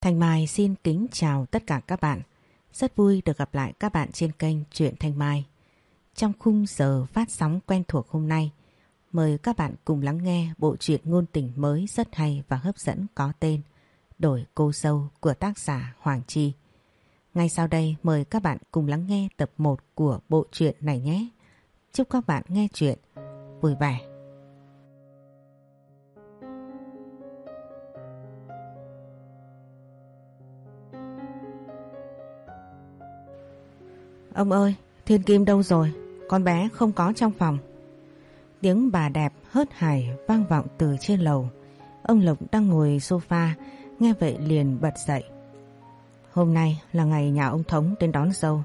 Thanh Mai xin kính chào tất cả các bạn. Rất vui được gặp lại các bạn trên kênh Truyện Thanh Mai. Trong khung giờ phát sóng quen thuộc hôm nay, mời các bạn cùng lắng nghe bộ truyện ngôn tình mới rất hay và hấp dẫn có tên Đổi cô dâu của tác giả Hoàng Chi. Ngay sau đây mời các bạn cùng lắng nghe tập 1 của bộ truyện này nhé. Chúc các bạn nghe truyện vui vẻ. Ông ơi, Thiên Kim đâu rồi? Con bé không có trong phòng. Tiếng bà đẹp hớt hải vang vọng từ trên lầu. Ông Lộc đang ngồi sofa, nghe vậy liền bật dậy. Hôm nay là ngày nhà ông Thống đến đón dâu.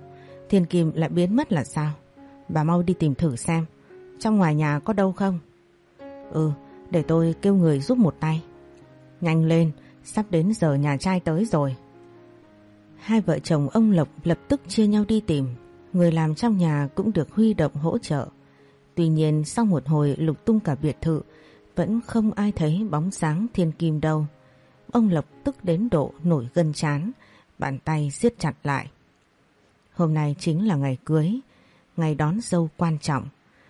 Thiên Kim lại biến mất là sao? Bà mau đi tìm thử xem. Trong ngoài nhà có đâu không? Ừ, để tôi kêu người giúp một tay. Nhanh lên, sắp đến giờ nhà trai tới rồi. Hai vợ chồng ông Lộc lập tức chia nhau đi tìm. Người làm trong nhà cũng được huy động hỗ trợ. Tuy nhiên sau một hồi lục tung cả biệt thự, vẫn không ai thấy bóng sáng thiên kim đâu. Ông Lộc tức đến độ nổi gân chán, bàn tay siết chặt lại. Hôm nay chính là ngày cưới, ngày đón dâu quan trọng.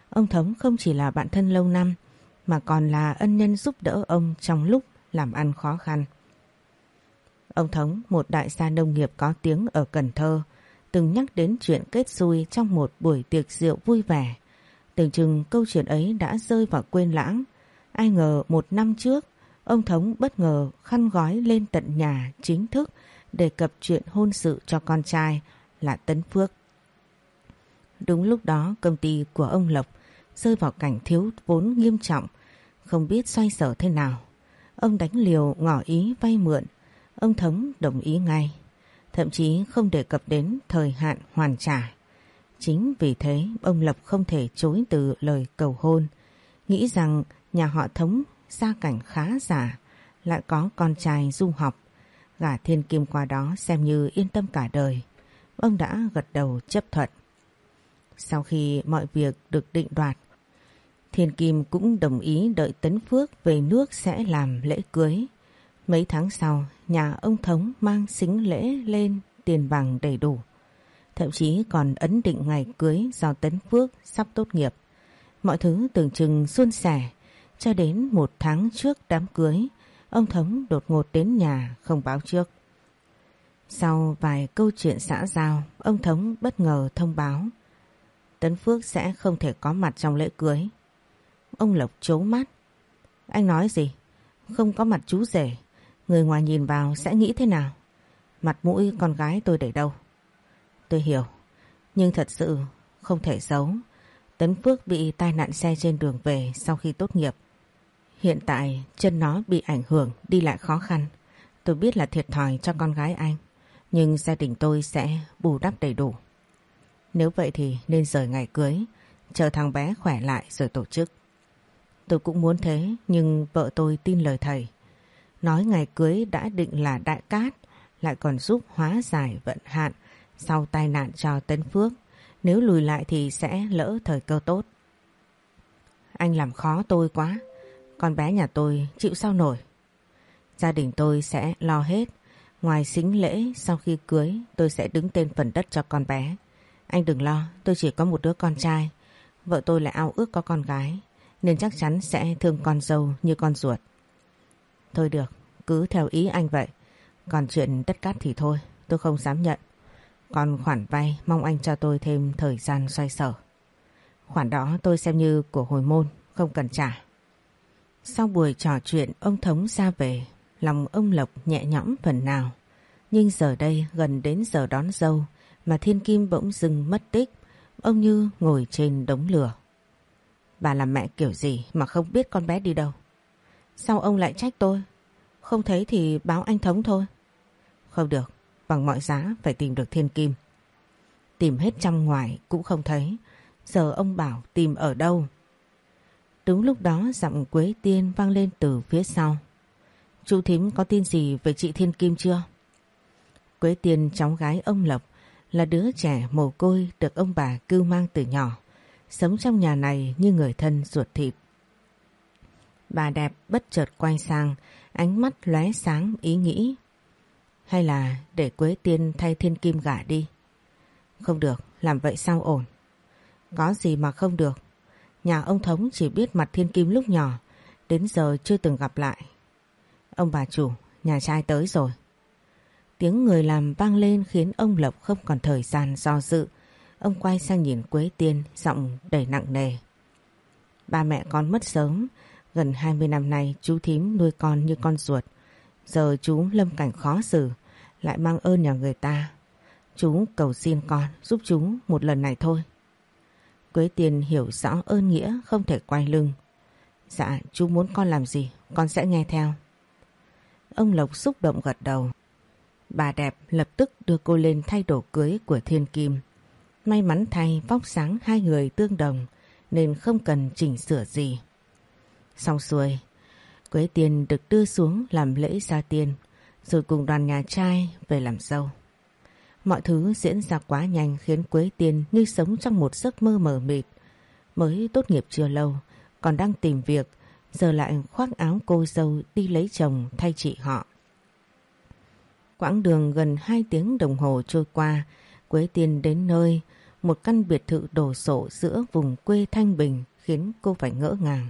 Ông Thống không chỉ là bạn thân lâu năm, mà còn là ân nhân giúp đỡ ông trong lúc làm ăn khó khăn. Ông Thống, một đại gia nông nghiệp có tiếng ở Cần Thơ, từng nhắc đến chuyện kết xui trong một buổi tiệc rượu vui vẻ. Tưởng chừng câu chuyện ấy đã rơi vào quên lãng. Ai ngờ một năm trước, ông Thống bất ngờ khăn gói lên tận nhà chính thức đề cập chuyện hôn sự cho con trai là Tấn Phước. Đúng lúc đó công ty của ông Lộc rơi vào cảnh thiếu vốn nghiêm trọng, không biết xoay sở thế nào. Ông đánh liều ngỏ ý vay mượn, ông Thống đồng ý ngay, thậm chí không đề cập đến thời hạn hoàn trả. Chính vì thế ông lập không thể chối từ lời cầu hôn, nghĩ rằng nhà họ Thống gia cảnh khá giả, lại có con trai du học. Gả thiên kim qua đó xem như yên tâm cả đời. Ông đã gật đầu chấp thuận. Sau khi mọi việc được định đoạt, Thiên Kim cũng đồng ý đợi Tấn Phước về nước sẽ làm lễ cưới. Mấy tháng sau, nhà ông Thống mang xính lễ lên tiền vàng đầy đủ. Thậm chí còn ấn định ngày cưới do Tấn Phước sắp tốt nghiệp. Mọi thứ tưởng chừng suôn sẻ, cho đến một tháng trước đám cưới, ông Thống đột ngột đến nhà không báo trước. Sau vài câu chuyện xã giao, ông Thống bất ngờ thông báo Tấn Phước sẽ không thể có mặt trong lễ cưới. Ông Lộc chố mắt. Anh nói gì? Không có mặt chú rể. Người ngoài nhìn vào sẽ nghĩ thế nào? Mặt mũi con gái tôi để đâu? Tôi hiểu. Nhưng thật sự không thể giấu. Tấn Phước bị tai nạn xe trên đường về sau khi tốt nghiệp. Hiện tại chân nó bị ảnh hưởng đi lại khó khăn. Tôi biết là thiệt thòi cho con gái anh. Nhưng gia đình tôi sẽ bù đắp đầy đủ. Nếu vậy thì nên rời ngày cưới, chờ thằng bé khỏe lại rồi tổ chức. Tôi cũng muốn thế nhưng vợ tôi tin lời thầy. Nói ngày cưới đã định là đại cát, lại còn giúp hóa giải vận hạn sau tai nạn cho Tân Phước. Nếu lùi lại thì sẽ lỡ thời cơ tốt. Anh làm khó tôi quá, con bé nhà tôi chịu sao nổi. Gia đình tôi sẽ lo hết. Ngoài xính lễ sau khi cưới tôi sẽ đứng tên phần đất cho con bé. Anh đừng lo, tôi chỉ có một đứa con trai. Vợ tôi lại ao ước có con gái, nên chắc chắn sẽ thương con dâu như con ruột. Thôi được, cứ theo ý anh vậy. Còn chuyện đất cát thì thôi, tôi không dám nhận. Còn khoản vay mong anh cho tôi thêm thời gian xoay sở. Khoản đó tôi xem như của hồi môn, không cần trả. Sau buổi trò chuyện ông Thống ra về, lòng ông Lộc nhẹ nhõm phần nào. Nhưng giờ đây gần đến giờ đón dâu, mà Thiên Kim bỗng dừng mất tích, ông Như ngồi trên đống lửa. Bà là mẹ kiểu gì mà không biết con bé đi đâu? Sao ông lại trách tôi? Không thấy thì báo anh Thống thôi. Không được, bằng mọi giá phải tìm được Thiên Kim. Tìm hết trong ngoài cũng không thấy, giờ ông bảo tìm ở đâu? Đúng lúc đó giọng Quế Tiên vang lên từ phía sau. Chú Thím có tin gì về chị Thiên Kim chưa? Quế Tiên cháu gái ông Lộc là đứa trẻ mồ côi được ông bà cưu mang từ nhỏ, sống trong nhà này như người thân ruột thịt. Bà đẹp bất chợt quay sang, ánh mắt lóe sáng ý nghĩ. Hay là để Quế Tiên thay Thiên Kim gả đi? Không được, làm vậy sao ổn? Có gì mà không được. Nhà ông Thống chỉ biết mặt Thiên Kim lúc nhỏ, đến giờ chưa từng gặp lại. Ông bà chủ, nhà trai tới rồi. Tiếng người làm vang lên khiến ông Lộc không còn thời gian do dự. Ông quay sang nhìn Quế Tiên, giọng đầy nặng nề. Ba mẹ con mất sớm, gần 20 năm nay chú thím nuôi con như con ruột. Giờ chú lâm cảnh khó xử, lại mang ơn nhà người ta. Chú cầu xin con giúp chú một lần này thôi. Quế tiền hiểu rõ ơn nghĩa không thể quay lưng. Dạ chú muốn con làm gì con sẽ nghe theo. Ông Lộc xúc động gật đầu. Bà đẹp lập tức đưa cô lên thay đồ cưới của Thiên Kim. May mắn thay vóc sáng hai người tương đồng nên không cần chỉnh sửa gì. Xong xuôi, Quế Tiên được đưa xuống làm lễ gia tiên rồi cùng đoàn nhà trai về làm dâu. Mọi thứ diễn ra quá nhanh khiến Quế Tiên như sống trong một giấc mơ mờ mịt. Mới tốt nghiệp chưa lâu, còn đang tìm việc, giờ lại khoác áo cô dâu đi lấy chồng thay chị họ. Quãng đường gần 2 tiếng đồng hồ trôi qua, Quế Tiên đến nơi, một căn biệt thự đổ sộ giữa vùng quê Thanh Bình khiến cô phải ngỡ ngàng.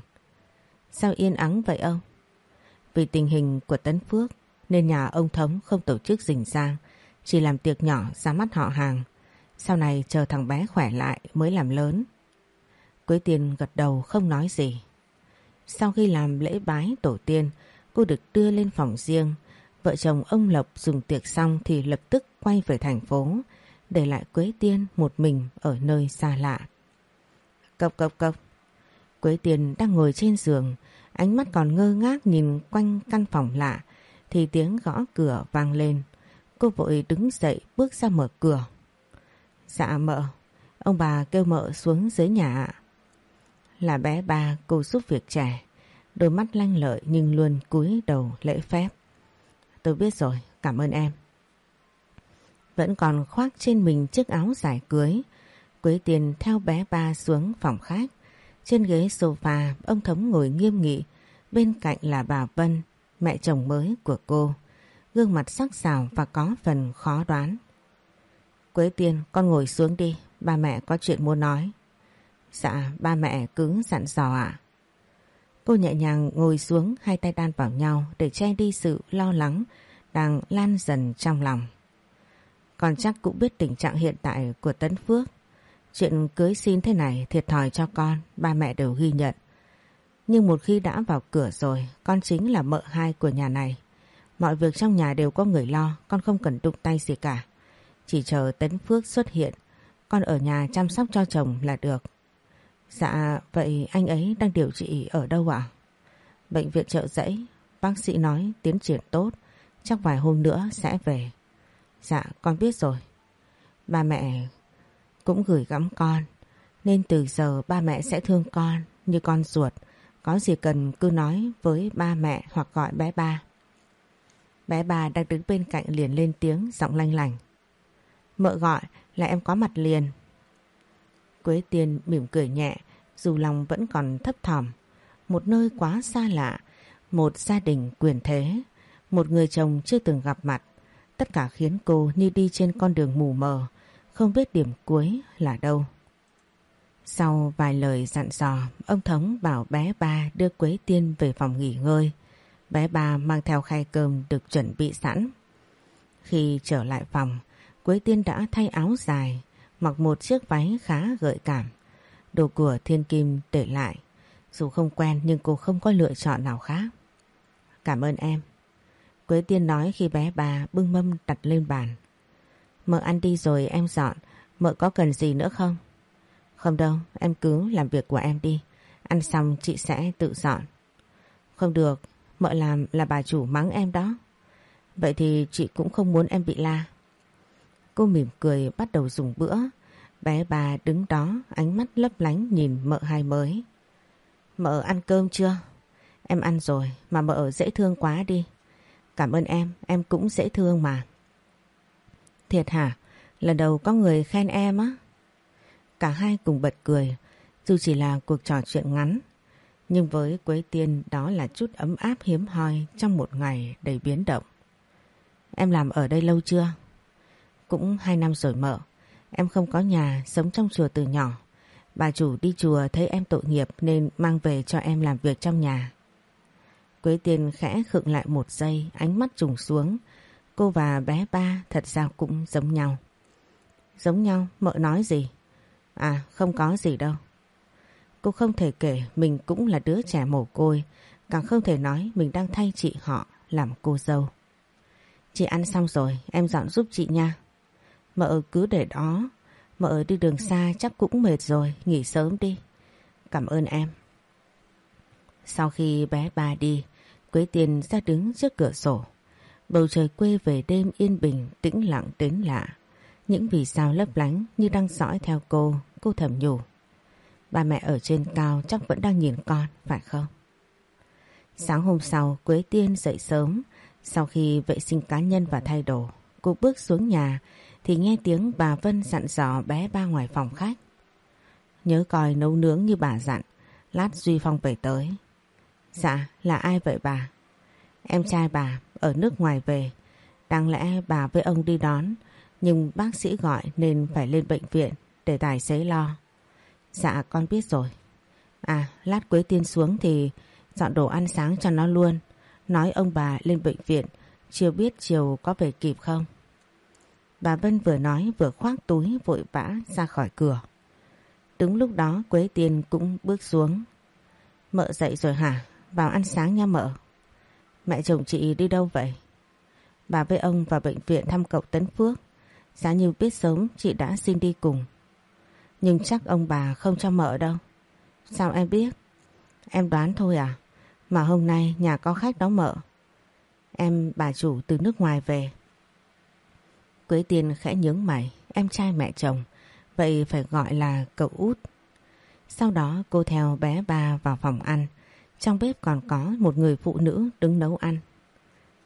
Sao yên ắng vậy ông? Vì tình hình của Tấn Phước nên nhà ông Thống không tổ chức rình rang, chỉ làm tiệc nhỏ ra mắt họ hàng. Sau này chờ thằng bé khỏe lại mới làm lớn. Quế Tiên gật đầu không nói gì. Sau khi làm lễ bái tổ tiên, cô được đưa lên phòng riêng. Vợ chồng ông Lộc dùng tiệc xong thì lập tức quay về thành phố, để lại Quế Tiên một mình ở nơi xa lạ. Cộc cộc cộc. Quế Tiên đang ngồi trên giường, ánh mắt còn ngơ ngác nhìn quanh căn phòng lạ, thì tiếng gõ cửa vang lên. Cô vội đứng dậy bước ra mở cửa. Dạ mợ, ông bà kêu mợ xuống dưới nhà ạ. Là bé ba cô giúp việc trẻ, đôi mắt lanh lợi nhưng luôn cúi đầu lễ phép. Tôi biết rồi, cảm ơn em. Vẫn còn khoác trên mình chiếc áo dài cưới, Quế Tiền theo bé ba xuống phòng khách. Trên ghế sofa, ông Thống ngồi nghiêm nghị, bên cạnh là bà Vân, mẹ chồng mới của cô. Gương mặt sắc sảo và có phần khó đoán. Quế Tiên, con ngồi xuống đi, ba mẹ có chuyện muốn nói. Dạ, ba mẹ cứ dặn dò ạ. Cô nhẹ nhàng ngồi xuống hai tay đan vào nhau để che đi sự lo lắng đang lan dần trong lòng. Còn chắc cũng biết tình trạng hiện tại của Tấn Phước. Chuyện cưới xin thế này thiệt thòi cho con, ba mẹ đều ghi nhận. Nhưng một khi đã vào cửa rồi, con chính là mợ hai của nhà này. Mọi việc trong nhà đều có người lo, con không cần đụng tay gì cả. Chỉ chờ Tấn Phước xuất hiện, con ở nhà chăm sóc cho chồng là được. Dạ, vậy anh ấy đang điều trị ở đâu ạ? Bệnh viện trợ giấy, bác sĩ nói tiến triển tốt, chắc vài hôm nữa sẽ về. Dạ, con biết rồi. Ba mẹ cũng gửi gắm con, nên từ giờ ba mẹ sẽ thương con như con ruột. Có gì cần cứ nói với ba mẹ hoặc gọi bé ba. Bé ba đang đứng bên cạnh liền lên tiếng giọng lanh lành. Mợ gọi là em có mặt liền. Quế Tiên mỉm cười nhẹ dù lòng vẫn còn thấp thỏm. Một nơi quá xa lạ, một gia đình quyền thế, một người chồng chưa từng gặp mặt. Tất cả khiến cô như đi trên con đường mù mờ, không biết điểm cuối là đâu. Sau vài lời dặn dò, ông Thống bảo bé ba đưa Quế Tiên về phòng nghỉ ngơi. Bé ba mang theo khay cơm được chuẩn bị sẵn. Khi trở lại phòng, Quế Tiên đã thay áo dài, mặc một chiếc váy khá gợi cảm. Đồ của Thiên Kim để lại. Dù không quen nhưng cô không có lựa chọn nào khác. Cảm ơn em. Quế Tiên nói khi bé bà bưng mâm đặt lên bàn. Mợ ăn đi rồi em dọn. Mợ có cần gì nữa không? Không đâu, em cứ làm việc của em đi. Ăn xong chị sẽ tự dọn. Không được, mợ làm là bà chủ mắng em đó. Vậy thì chị cũng không muốn em bị la. Cô mỉm cười bắt đầu dùng bữa. Bé bà đứng đó ánh mắt lấp lánh nhìn mợ hai mới. Mợ ăn cơm chưa? Em ăn rồi mà mợ dễ thương quá đi. Cảm ơn em, em cũng dễ thương mà. Thiệt hả? Lần đầu có người khen em á? Cả hai cùng bật cười, dù chỉ là cuộc trò chuyện ngắn. Nhưng với Quế Tiên đó là chút ấm áp hiếm hoi trong một ngày đầy biến động. Em làm ở đây lâu chưa? Cũng hai năm rồi mợ. Em không có nhà, sống trong chùa từ nhỏ. Bà chủ đi chùa thấy em tội nghiệp nên mang về cho em làm việc trong nhà. Quế Tiên khẽ khựng lại một giây, ánh mắt trùng xuống. Cô và bé ba thật ra cũng giống nhau. Giống nhau, mợ nói gì? À, không có gì đâu. Cô không thể kể mình cũng là đứa trẻ mồ côi, càng không thể nói mình đang thay chị họ làm cô dâu. Chị ăn xong rồi, em dọn giúp chị nha. Mợ cứ để đó, mợ đi đường xa chắc cũng mệt rồi, nghỉ sớm đi. Cảm ơn em. Sau khi bé ba đi, Quế Tiên ra đứng trước cửa sổ. Bầu trời quê về đêm yên bình, tĩnh lặng đến lạ. Những vì sao lấp lánh như đang dõi theo cô, cô thầm nhủ. Ba mẹ ở trên cao chắc vẫn đang nhìn con, phải không? Sáng hôm sau, Quế Tiên dậy sớm. Sau khi vệ sinh cá nhân và thay đồ, cô bước xuống nhà thì nghe tiếng bà Vân dặn dò bé ba ngoài phòng khách. Nhớ coi nấu nướng như bà dặn, lát Duy Phong về tới. Dạ, là ai vậy bà? Em trai bà ở nước ngoài về. Đáng lẽ bà với ông đi đón, nhưng bác sĩ gọi nên phải lên bệnh viện để tài xế lo. Dạ con biết rồi. À lát Quế Tiên xuống thì dọn đồ ăn sáng cho nó luôn. Nói ông bà lên bệnh viện, chưa biết chiều có về kịp không. Bà Vân vừa nói vừa khoác túi vội vã ra khỏi cửa. Đúng lúc đó Quế Tiên cũng bước xuống. Mợ dậy rồi hả? Vào ăn sáng nha mợ. Mẹ chồng chị đi đâu vậy? Bà với ông vào bệnh viện thăm cậu Tấn Phước. Giá như biết sớm chị đã xin đi cùng. Nhưng chắc ông bà không cho mợ đâu. Sao em biết? Em đoán thôi à? Mà hôm nay nhà có khách đó mợ. Em bà chủ từ nước ngoài về. Quế Tiên khẽ nhướng mày, em trai mẹ chồng. Vậy phải gọi là cậu út. Sau đó cô theo bé ba vào phòng ăn. Trong bếp còn có một người phụ nữ đứng nấu ăn.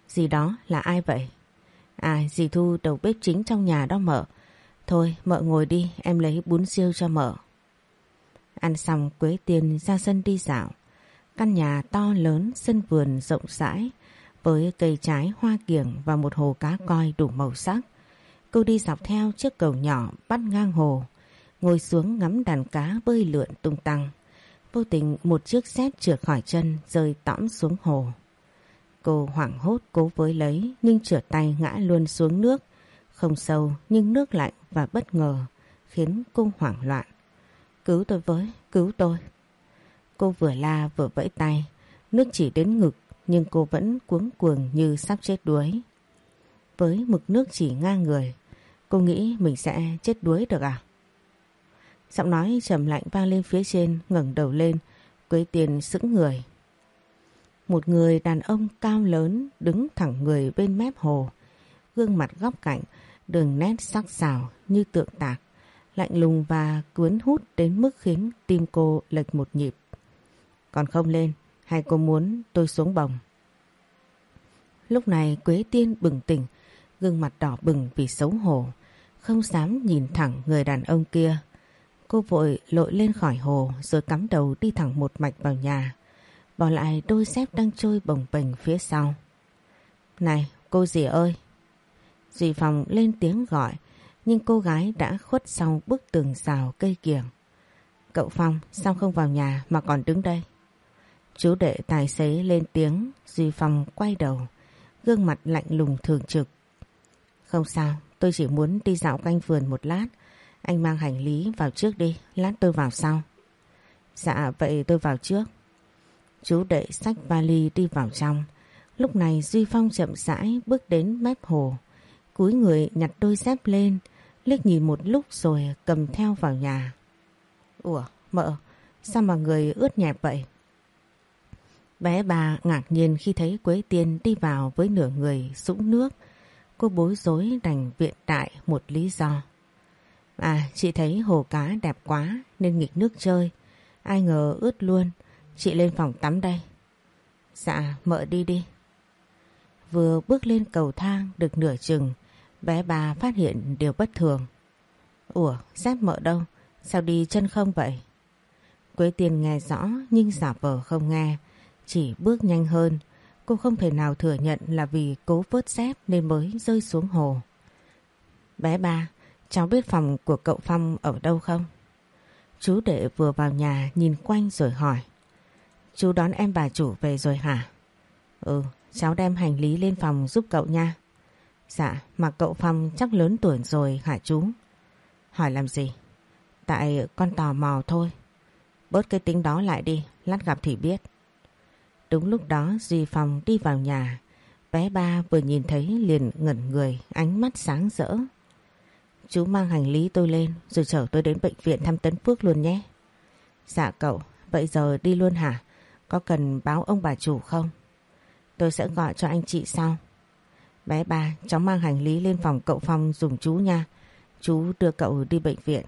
Dì đó là ai vậy? À dì Thu đầu bếp chính trong nhà đó mợ. Thôi mợ ngồi đi em lấy bún siêu cho mợ. Ăn xong Quế Tiên ra sân đi dạo. Căn nhà to lớn, sân vườn rộng rãi với cây trái hoa kiểng và một hồ cá coi đủ màu sắc. Cô đi dọc theo chiếc cầu nhỏ bắt ngang hồ, ngồi xuống ngắm đàn cá bơi lượn tung tăng. Vô tình một chiếc dép trượt khỏi chân rơi tõm xuống hồ. Cô hoảng hốt cố với lấy nhưng trượt tay ngã luôn xuống nước. Không sâu nhưng nước lạnh và bất ngờ khiến cô hoảng loạn. Cứu tôi với, cứu tôi. Cô vừa la vừa vẫy tay, nước chỉ đến ngực nhưng cô vẫn cuống cuồng như sắp chết đuối. Với mực nước chỉ ngang người, cô nghĩ mình sẽ chết đuối được à? Giọng nói trầm lạnh vang lên phía trên ngẩng đầu lên, Quế Tiền sững người. Một người đàn ông cao lớn đứng thẳng người bên mép hồ, gương mặt góc cạnh, đường nét sắc sảo như tượng tạc, lạnh lùng và cuốn hút đến mức khiến tim cô lệch một nhịp. Còn không lên, hay cô muốn tôi xuống bồng? Lúc này Quế Tiên bừng tỉnh, gương mặt đỏ bừng vì xấu hổ, không dám nhìn thẳng người đàn ông kia. Cô vội lội lên khỏi hồ rồi cắm đầu đi thẳng một mạch vào nhà, bỏ lại đôi dép đang trôi bồng bềnh phía sau. Này, cô dì ơi! Dì phòng lên tiếng gọi, nhưng cô gái đã khuất sau bức tường rào cây kiểng. Cậu Phong sao không vào nhà mà còn đứng đây? Chú đệ tài xế lên tiếng, Duy Phong quay đầu, gương mặt lạnh lùng thường trực. Không sao, tôi chỉ muốn đi dạo quanh vườn một lát, anh mang hành lý vào trước đi, lát tôi vào sau. Dạ, vậy tôi vào trước. Chú đệ sách vali đi vào trong. Lúc này Duy Phong chậm rãi bước đến mép hồ. Cúi người nhặt đôi dép lên, liếc nhìn một lúc rồi cầm theo vào nhà. Ủa, mợ, sao mà người ướt nhẹp vậy? Bé bà ngạc nhiên khi thấy Quế Tiên đi vào với nửa người sũng nước. Cô bối rối đành viện đại một lý do. À, chị thấy hồ cá đẹp quá nên nghịch nước chơi. Ai ngờ ướt luôn. Chị lên phòng tắm đây. Dạ, mợ đi đi. Vừa bước lên cầu thang được nửa chừng, bé bà phát hiện điều bất thường. Ủa, dép mợ đâu? Sao đi chân không vậy? Quế tiền nghe rõ nhưng giả vờ không nghe, chỉ bước nhanh hơn. cô không thể nào thừa nhận là vì cố vớt dép nên mới rơi xuống hồ. Bé ba, cháu biết phòng của cậu Phong ở đâu không? Chú đệ vừa vào nhà nhìn quanh rồi hỏi. Chú đón em bà chủ về rồi hả? Ừ, cháu đem hành lý lên phòng giúp cậu nha. Dạ, mà cậu Phong chắc lớn tuổi rồi hả chú? Hỏi làm gì? Tại con tò mò thôi. Bớt cái tính đó lại đi, lát gặp thì biết. Đúng lúc đó Duy Phong đi vào nhà. Bé ba vừa nhìn thấy liền ngẩn người, ánh mắt sáng rỡ. Chú mang hành lý tôi lên rồi chở tôi đến bệnh viện thăm Tấn Phước luôn nhé. Dạ cậu, vậy giờ đi luôn hả? Có cần báo ông bà chủ không? Tôi sẽ gọi cho anh chị sau. Bé ba, cháu mang hành lý lên phòng cậu Phong dùng chú nha. Chú đưa cậu đi bệnh viện.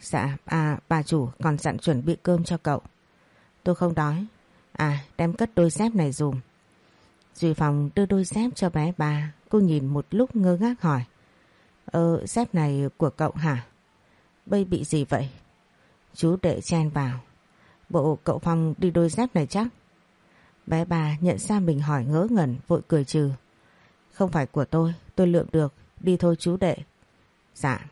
Dạ, à, bà chủ còn dặn chuẩn bị cơm cho cậu. Tôi không đói. À, đem cất đôi dép này dùm. Duy Phong đưa đôi dép cho bé ba. Cô nhìn một lúc ngơ ngác hỏi. Ờ, dép này của cậu hả? Bây bị gì vậy? Chú đệ chen vào. Bộ cậu Phong đi đôi dép này chắc? Bé bà nhận ra mình hỏi ngớ ngẩn vội cười trừ. Không phải của tôi, tôi lượm được, đi thôi chú đệ. Dạ.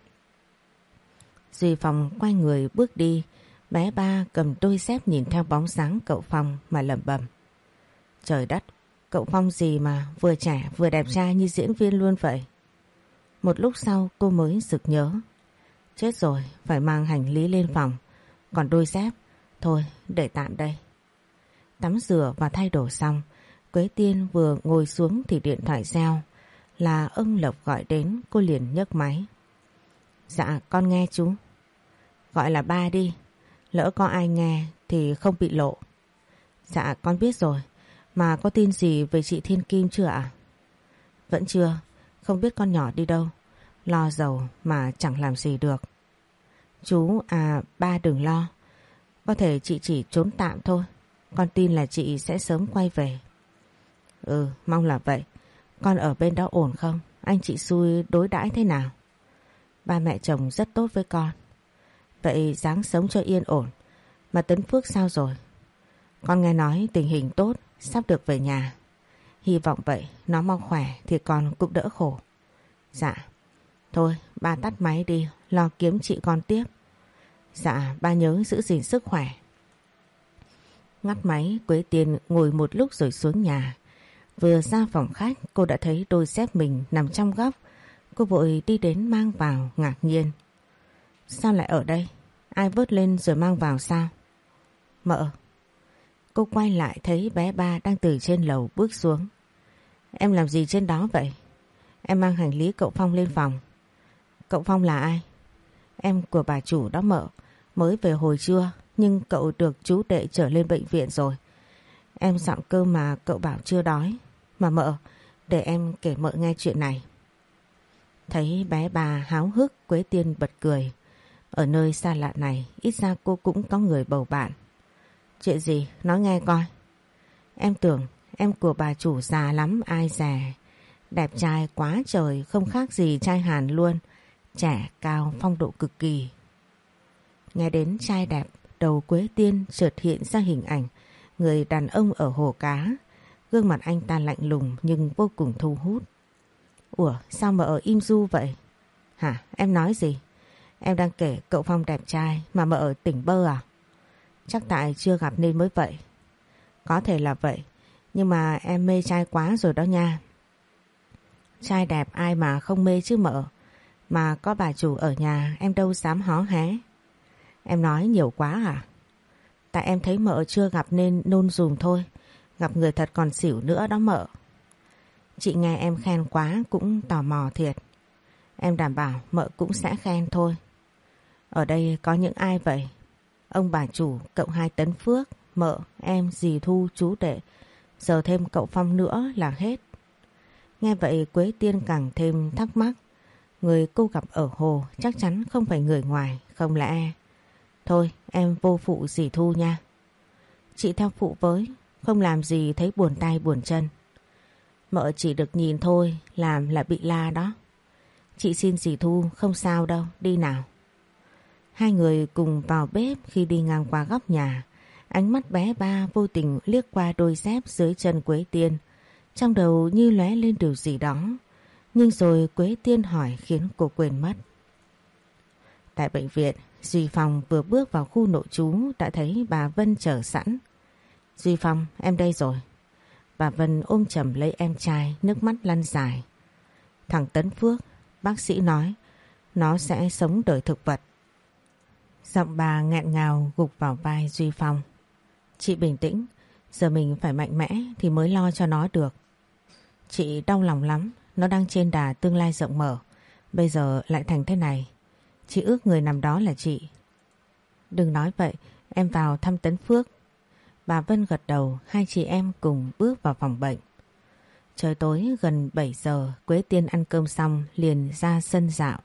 Duy Phong quay người bước đi, bé ba cầm đôi dép nhìn theo bóng sáng cậu Phong mà lẩm bẩm. Trời đất, cậu Phong gì mà vừa trẻ vừa đẹp trai như diễn viên luôn vậy. Một lúc sau cô mới sực nhớ. Chết rồi, phải mang hành lý lên phòng. Còn đôi dép, thôi để tạm đây. Tắm rửa và thay đồ xong, Quế Tiên vừa ngồi xuống thì điện thoại reo. Là ông Lộc gọi đến, cô liền nhấc máy. Dạ, con nghe chú. Gọi là ba đi, lỡ có ai nghe thì không bị lộ. Dạ, con biết rồi. Mà có tin gì về chị Thiên Kim chưa ạ? Vẫn chưa, không biết con nhỏ đi đâu. Lo giàu mà chẳng làm gì được. Chú à ba đừng lo. Có thể chị chỉ trốn tạm thôi. Con tin là chị sẽ sớm quay về. Ừ mong là vậy. Con ở bên đó ổn không? Anh chị xui đối đãi thế nào? Ba mẹ chồng rất tốt với con. Vậy dáng sống cho yên ổn. Mà Tấn Phước sao rồi? Con nghe nói tình hình tốt, sắp được về nhà. Hy vọng vậy, nó mong khỏe thì con cũng đỡ khổ. Dạ. Thôi, ba tắt máy đi, lo kiếm chị con tiếp. Dạ, ba nhớ giữ gìn sức khỏe. Ngắt máy, Quế Tiên ngồi một lúc rồi xuống nhà. Vừa ra phòng khách, cô đã thấy đôi dép mình nằm trong góc. Cô vội đi đến mang vào, ngạc nhiên. Sao lại ở đây? Ai vớt lên rồi mang vào sao? Mợ. Cô quay lại thấy bé ba đang từ trên lầu bước xuống. Em làm gì trên đó vậy? Em mang hành lý cậu Phong lên phòng. Cậu Phong là ai? Em của bà chủ đó mợ. Mới về hồi trưa nhưng cậu được chú đệ trở lên bệnh viện rồi. Em dặn cơm mà cậu bảo chưa đói. Mà mợ, để em kể mợ nghe chuyện này. Thấy bé bà háo hức Quế Tiên bật cười. Ở nơi xa lạ này ít ra cô cũng có người bầu bạn. Chuyện gì? Nói nghe coi. Em tưởng em của bà chủ già lắm ai già. Đẹp trai quá trời không khác gì trai Hàn luôn. Trẻ, cao, phong độ cực kỳ. Nghe đến trai đẹp, đầu Quế Tiên trượt hiện ra hình ảnh người đàn ông ở hồ cá. Gương mặt anh ta lạnh lùng nhưng vô cùng thu hút. Ủa sao mà ở im du vậy? Hả em nói gì? Em đang kể cậu Phong đẹp trai mà mà ở tỉnh bơ à? Chắc tại chưa gặp nên mới vậy. Có thể là vậy. Nhưng mà em mê trai quá rồi đó nha. Trai đẹp ai mà không mê chứ mợ. Mà có bà chủ ở nhà, em đâu dám hó hé. Em nói nhiều quá à? Tại em thấy mợ chưa gặp nên nôn dùm thôi. Gặp người thật còn xỉu nữa đó mợ. Chị nghe em khen quá cũng tò mò thiệt. Em đảm bảo mợ cũng sẽ khen thôi. Ở đây có những ai vậy? Ông bà chủ, cậu hai tấn phước, mợ, em, dì Thu, chú đệ. Giờ thêm cậu Phong nữa là hết. Nghe vậy Quế Tiên càng thêm thắc mắc. Người cô gặp ở hồ chắc chắn không phải người ngoài, không lẽ... Thôi em vô phụ dì Thu nha. Chị theo phụ với, không làm gì thấy buồn tay buồn chân. Mợ chỉ được nhìn thôi, làm là bị la đó. Chị xin dì Thu không sao đâu, đi nào. Hai người cùng vào bếp khi đi ngang qua góc nhà. Ánh mắt bé ba vô tình liếc qua đôi dép dưới chân Quế Tiên. Trong đầu như lóe lên điều gì đó. Nhưng rồi Quế Tiên hỏi khiến cô quên mất. Tại bệnh viện, Duy Phong vừa bước vào khu nội trú đã thấy bà Vân chờ sẵn. Duy Phong, em đây rồi. Bà Vân ôm chầm lấy em trai, nước mắt lăn dài. Thằng Tấn Phước, bác sĩ nói, nó sẽ sống đời thực vật. Giọng bà nghẹn ngào gục vào vai Duy Phong. Chị bình tĩnh, giờ mình phải mạnh mẽ thì mới lo cho nó được. Chị đau lòng lắm, nó đang trên đà tương lai rộng mở. Bây giờ lại thành thế này. Chị ước người nằm đó là chị. Đừng nói vậy, em vào thăm Tấn Phước. Bà Vân gật đầu, hai chị em cùng bước vào phòng bệnh. Trời tối gần 7 giờ, Quế Tiên ăn cơm xong liền ra sân dạo.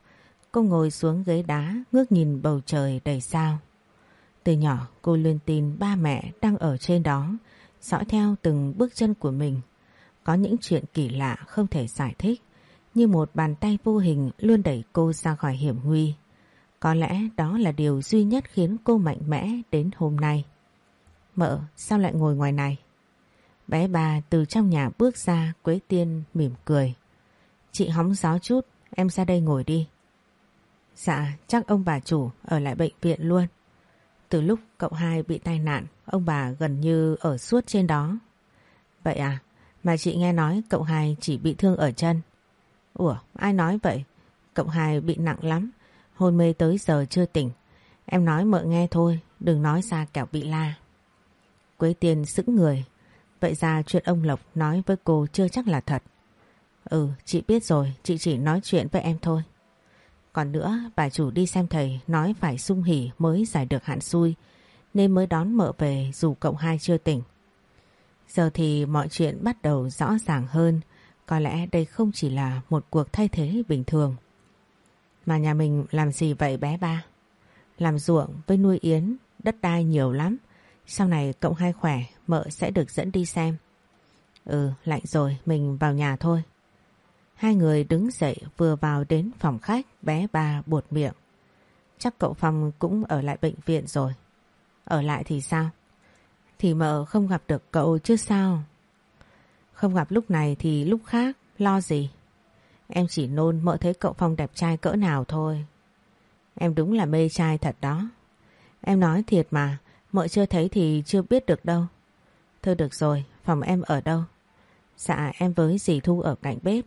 Cô ngồi xuống ghế đá, ngước nhìn bầu trời đầy sao. Từ nhỏ cô luôn tin ba mẹ đang ở trên đó, dõi theo từng bước chân của mình. Có những chuyện kỳ lạ không thể giải thích, như một bàn tay vô hình luôn đẩy cô ra khỏi hiểm nguy. Có lẽ đó là điều duy nhất khiến cô mạnh mẽ đến hôm nay. Mợ, sao lại ngồi ngoài này? Bé bà từ trong nhà bước ra, Quế Tiên mỉm cười. Chị hóng gió chút, em ra đây ngồi đi. Dạ, chắc ông bà chủ ở lại bệnh viện luôn. Từ lúc cậu hai bị tai nạn, ông bà gần như ở suốt trên đó. Vậy à, mà chị nghe nói cậu hai chỉ bị thương ở chân. Ủa, ai nói vậy? Cậu hai bị nặng lắm, hôn mê tới giờ chưa tỉnh. Em nói mợ nghe thôi, đừng nói ra kẻo bị la. Quế Tiên sững người. Vậy ra chuyện ông Lộc nói với cô chưa chắc là thật. Ừ, chị biết rồi, chị chỉ nói chuyện với em thôi. Còn nữa, bà chủ đi xem thầy nói phải sung hỉ mới giải được hạn xui, nên mới đón mợ về dù cậu hai chưa tỉnh. Giờ thì mọi chuyện bắt đầu rõ ràng hơn, có lẽ đây không chỉ là một cuộc thay thế bình thường. Mà nhà mình làm gì vậy bé ba? Làm ruộng với nuôi yến, đất đai nhiều lắm. Sau này cậu hai khỏe, mợ sẽ được dẫn đi xem. Ừ, lạnh rồi, mình vào nhà thôi. Hai người đứng dậy vừa vào đến phòng khách bé ba buột miệng. Chắc cậu Phong cũng ở lại bệnh viện rồi. Ở lại thì sao? Thì mợ không gặp được cậu chứ sao? Không gặp lúc này thì lúc khác, lo gì? Em chỉ nôn mợ thấy cậu Phong đẹp trai cỡ nào thôi. Em đúng là mê trai thật đó. Em nói thiệt mà, mợ chưa thấy thì chưa biết được đâu. Thôi được rồi, phòng em ở đâu? Dạ em với dì Thu ở cạnh bếp.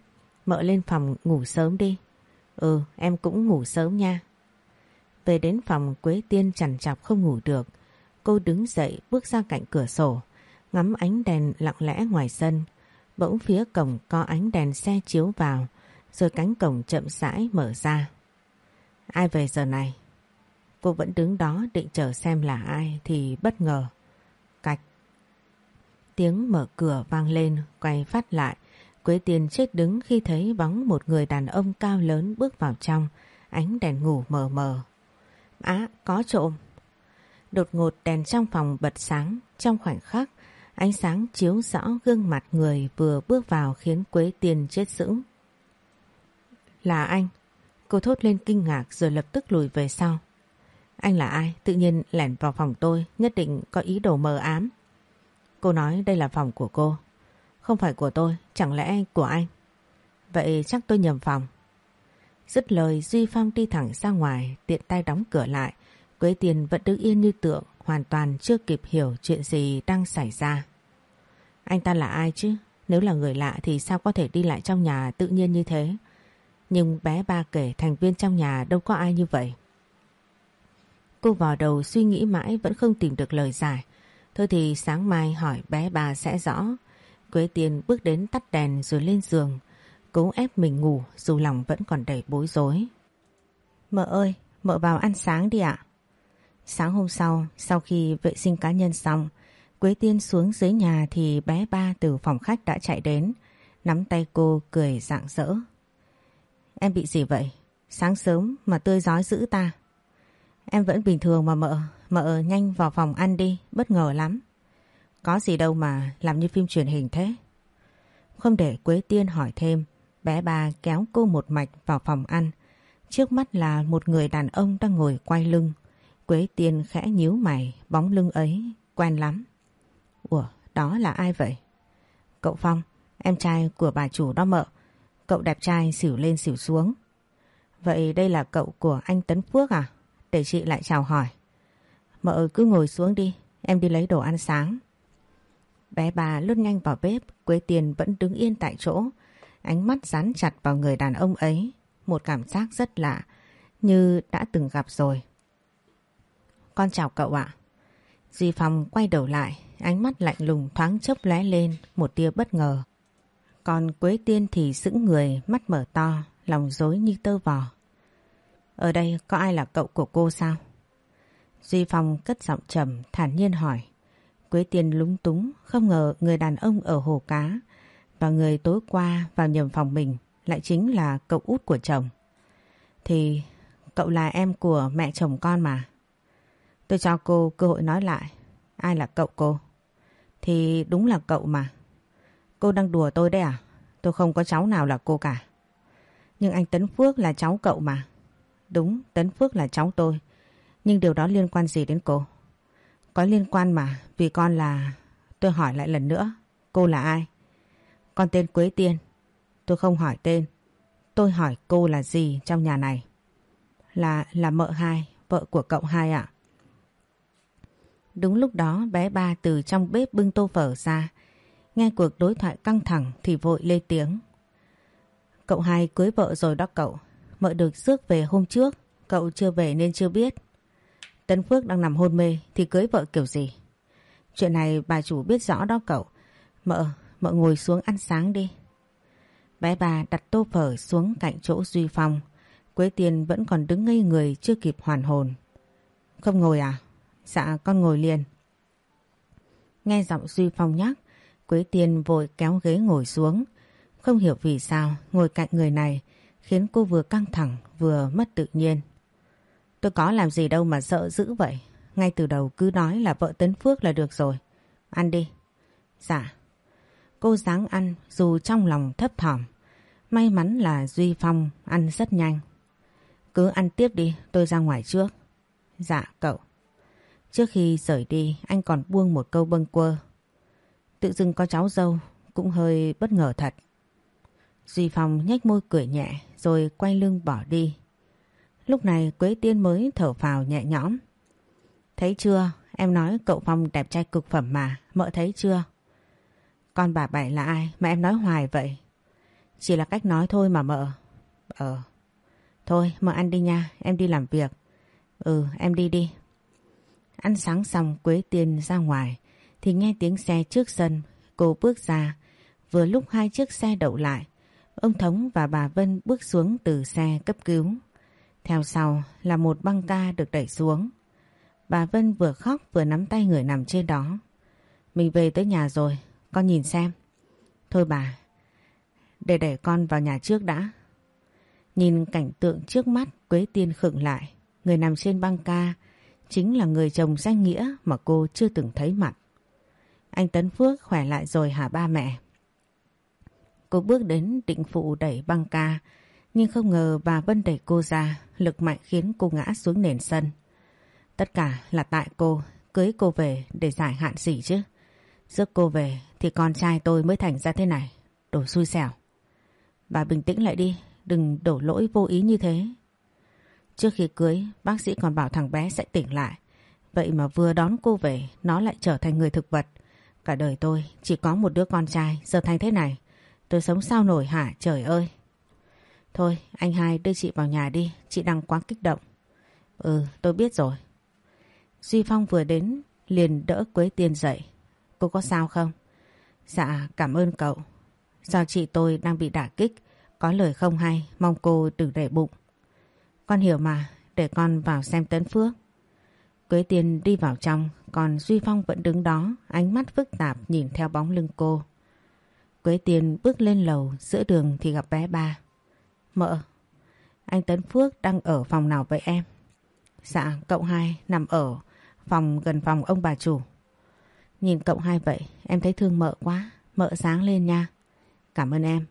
Mợ lên phòng ngủ sớm đi. Ừ, em cũng ngủ sớm nha. Về đến phòng Quế Tiên chằn chọc không ngủ được. Cô đứng dậy bước ra cạnh cửa sổ, ngắm ánh đèn lặng lẽ ngoài sân. Bỗng phía cổng có ánh đèn xe chiếu vào, rồi cánh cổng chậm rãi mở ra. Ai về giờ này? Cô vẫn đứng đó định chờ xem là ai thì bất ngờ. Cạch. Tiếng mở cửa vang lên, quay phát lại Quế Tiên chết đứng khi thấy bóng một người đàn ông cao lớn bước vào trong, ánh đèn ngủ mờ mờ. Á, có trộm. Đột ngột đèn trong phòng bật sáng, trong khoảnh khắc, ánh sáng chiếu rõ gương mặt người vừa bước vào khiến Quế Tiên chết sững. Là anh. Cô thốt lên kinh ngạc rồi lập tức lùi về sau. Anh là ai? Tự nhiên lẻn vào phòng tôi, nhất định có ý đồ mờ ám. Cô nói đây là phòng của cô, không phải của tôi, chẳng lẽ của anh? Vậy chắc tôi nhầm phòng. Dứt lời Duy Phong đi thẳng ra ngoài, tiện tay đóng cửa lại. Quế tiền vẫn đứng yên như tượng, hoàn toàn chưa kịp hiểu chuyện gì đang xảy ra. Anh ta là ai chứ? Nếu là người lạ thì sao có thể đi lại trong nhà tự nhiên như thế? Nhưng bé ba kể thành viên trong nhà đâu có ai như vậy. Cô vào đầu suy nghĩ mãi vẫn không tìm được lời giải. Thôi thì sáng mai hỏi bé ba sẽ rõ. Quế Tiên bước đến tắt đèn rồi lên giường, cố ép mình ngủ dù lòng vẫn còn đầy bối rối. Mợ ơi, mợ vào ăn sáng đi ạ. Sáng hôm sau, sau khi vệ sinh cá nhân xong, Quế Tiên xuống dưới nhà thì bé ba từ phòng khách đã chạy đến, nắm tay cô cười rạng rỡ. Em bị gì vậy? Sáng sớm mà tươi giói dữ ta. Em vẫn bình thường mà mợ, mợ nhanh vào phòng ăn đi, bất ngờ lắm. Có gì đâu mà làm như phim truyền hình thế. Không để Quế Tiên hỏi thêm, bé ba kéo cô một mạch vào phòng ăn. Trước mắt là một người đàn ông đang ngồi quay lưng. Quế Tiên khẽ nhíu mày, bóng lưng ấy quen lắm. Ủa, đó là ai vậy? Cậu Phong, em trai của bà chủ đó mợ. Cậu đẹp trai xỉu lên xỉu xuống. Vậy đây là cậu của anh Tấn Phước à? Để chị lại chào hỏi. Mợ cứ ngồi xuống đi, em đi lấy đồ ăn sáng. Bé bà lướt nhanh vào bếp, Quế Tiền vẫn đứng yên tại chỗ, ánh mắt dán chặt vào người đàn ông ấy. Một cảm giác rất lạ, như đã từng gặp rồi. Con chào cậu ạ. Duy Phong quay đầu lại, ánh mắt lạnh lùng thoáng chốc lóe lên một tia bất ngờ. Còn Quế Tiên thì sững người, mắt mở to, lòng dối như tơ vò. Ở đây có ai là cậu của cô sao? Duy Phong cất giọng trầm thản nhiên hỏi. Quế Tiên lúng túng, không ngờ người đàn ông ở hồ cá và người tối qua vào nhầm phòng mình lại chính là cậu út của chồng. Thì cậu là em của mẹ chồng con mà. Tôi cho cô cơ hội nói lại. Ai là cậu cô? Thì đúng là cậu mà. Cô đang đùa tôi đấy à? Tôi không có cháu nào là cô cả. Nhưng anh Tấn Phước là cháu cậu mà. Đúng, Tấn Phước là cháu tôi. Nhưng điều đó liên quan gì đến cô? Có liên quan mà, vì con là... Tôi hỏi lại lần nữa, cô là ai? Con tên Quế Tiên. Tôi không hỏi tên. Tôi hỏi cô là gì trong nhà này? Là là mợ hai, vợ của cậu hai ạ. Đúng lúc đó bé ba từ trong bếp bưng tô phở ra. Nghe cuộc đối thoại căng thẳng thì vội lê tiếng. Cậu hai cưới vợ rồi đó cậu. Mợ được rước về hôm trước. Cậu chưa về nên chưa biết. Tấn Phước đang nằm hôn mê thì cưới vợ kiểu gì? Chuyện này bà chủ biết rõ đó cậu. Mợ, mợ ngồi xuống ăn sáng đi. Bé bà đặt tô phở xuống cạnh chỗ Duy Phong. Quế Tiên vẫn còn đứng ngây người chưa kịp hoàn hồn. Không ngồi à? Dạ con ngồi liền. Nghe giọng Duy Phong nhắc, Quế Tiên vội kéo ghế ngồi xuống. Không hiểu vì sao ngồi cạnh người này khiến cô vừa căng thẳng vừa mất tự nhiên. Tôi có làm gì đâu mà sợ dữ vậy. Ngay từ đầu cứ nói là vợ Tấn Phước là được rồi. Ăn đi. Dạ. Cô dáng ăn dù trong lòng thấp thỏm. May mắn là Duy Phong ăn rất nhanh. Cứ ăn tiếp đi, tôi ra ngoài trước. Dạ cậu. Trước khi rời đi anh còn buông một câu bâng quơ. Tự dưng có cháu dâu cũng hơi bất ngờ thật. Duy Phong nhếch môi cười nhẹ rồi quay lưng bỏ đi. Lúc này Quế Tiên mới thở phào nhẹ nhõm. Thấy chưa, em nói cậu Phong đẹp trai cực phẩm mà, mợ thấy chưa? Con bà Bảy là ai mà em nói hoài vậy? Chỉ là cách nói thôi mà mợ. Ờ. Thôi mợ ăn đi nha, em đi làm việc. Ừ, em đi đi. Ăn sáng xong Quế Tiên ra ngoài thì nghe tiếng xe trước sân. Cô bước ra. Vừa lúc hai chiếc xe đậu lại. Ông Thống và bà Vân bước xuống từ xe cấp cứu. Theo sau là một băng ca được đẩy xuống. Bà Vân vừa khóc vừa nắm tay người nằm trên đó. Mình về tới nhà rồi, con nhìn xem. Thôi bà, để để con vào nhà trước đã. Nhìn cảnh tượng trước mắt Quế Tiên khựng lại. Người nằm trên băng ca chính là người chồng danh nghĩa mà cô chưa từng thấy mặt. Anh Tấn Phước khỏe lại rồi hả ba mẹ? Cô bước đến định phụ đẩy băng ca nhưng không ngờ bà Vân đẩy cô ra lực mạnh khiến cô ngã xuống nền sân. Tất cả là tại cô, cưới cô về để giải hạn gì chứ. Rước cô về thì con trai tôi mới thành ra thế này. Đồ xui xẻo. Bà bình tĩnh lại đi, đừng đổ lỗi vô ý như thế. Trước khi cưới, bác sĩ còn bảo thằng bé sẽ tỉnh lại. Vậy mà vừa đón cô về, nó lại trở thành người thực vật. Cả đời tôi chỉ có một đứa con trai, giờ thành thế này. Tôi sống sao nổi hả trời ơi. Thôi, anh hai đưa chị vào nhà đi, chị đang quá kích động. Ừ, tôi biết rồi. Duy Phong vừa đến, liền đỡ Quế Tiên dậy. Cô có sao không? Dạ, cảm ơn cậu. Do chị tôi đang bị đả kích, có lời không hay, mong cô đừng để bụng. Con hiểu mà, để con vào xem Tấn Phước. Quế Tiên đi vào trong, còn Duy Phong vẫn đứng đó, ánh mắt phức tạp nhìn theo bóng lưng cô. Quế Tiên bước lên lầu, giữa đường thì gặp bé ba. Mợ, anh Tấn Phước đang ở phòng nào vậy em? Dạ, cậu hai nằm ở phòng gần phòng ông bà chủ. Nhìn cậu hai vậy, em thấy thương mợ quá, mợ sáng lên nha. Cảm ơn em.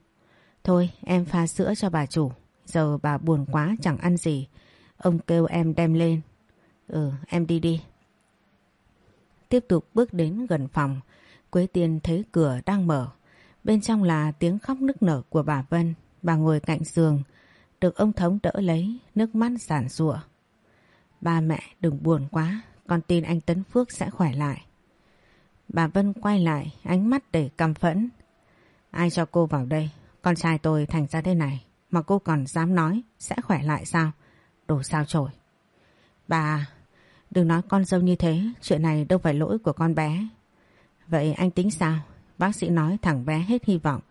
Thôi, em pha sữa cho bà chủ. Giờ bà buồn quá chẳng ăn gì. Ông kêu em đem lên. Ừ, em đi đi. tiếp tục bước đến gần phòng. Quế Tiên thấy cửa đang mở. Bên trong là tiếng khóc nức nở của bà Vân. Bà ngồi cạnh giường, được ông Thống đỡ lấy, nước mắt giản rụa. Ba mẹ đừng buồn quá, con tin anh Tấn Phước sẽ khỏe lại. Bà Vân quay lại, ánh mắt để căm phẫn. Ai cho cô vào đây? Con trai tôi thành ra thế này, mà cô còn dám nói sẽ khỏe lại sao? Đồ sao trổi. Bà, đừng nói con dâu như thế, chuyện này đâu phải lỗi của con bé. Vậy anh tính sao? Bác sĩ nói thằng bé hết hy vọng.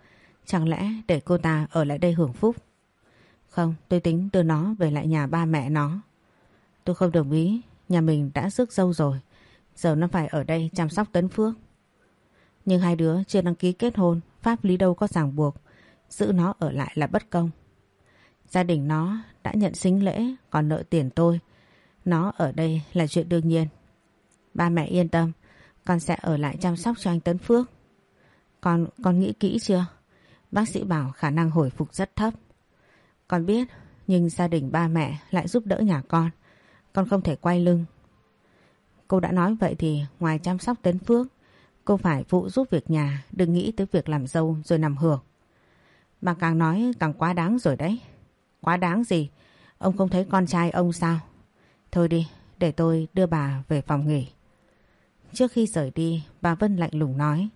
Chẳng lẽ để cô ta ở lại đây hưởng phúc? Không, tôi tính đưa nó về lại nhà ba mẹ nó. Tôi không đồng ý, nhà mình đã rước dâu rồi. Giờ nó phải ở đây chăm sóc Tấn Phước. Nhưng hai đứa chưa đăng ký kết hôn, pháp lý đâu có ràng buộc. Giữ nó ở lại là bất công. Gia đình nó đã nhận xính lễ, còn nợ tiền tôi. Nó ở đây là chuyện đương nhiên. Ba mẹ yên tâm, con sẽ ở lại chăm sóc cho anh Tấn Phước. Con, con nghĩ kỹ chưa? Bác sĩ bảo khả năng hồi phục rất thấp. Con biết, nhưng gia đình ba mẹ lại giúp đỡ nhà con. Con không thể quay lưng. Cô đã nói vậy thì ngoài chăm sóc Tấn Phước, cô phải phụ giúp việc nhà, đừng nghĩ tới việc làm dâu rồi nằm hưởng. Bà càng nói càng quá đáng rồi đấy. Quá đáng gì? Ông không thấy con trai ông sao? Thôi đi, để tôi đưa bà về phòng nghỉ. Trước khi rời đi, bà Vân lạnh lùng nói.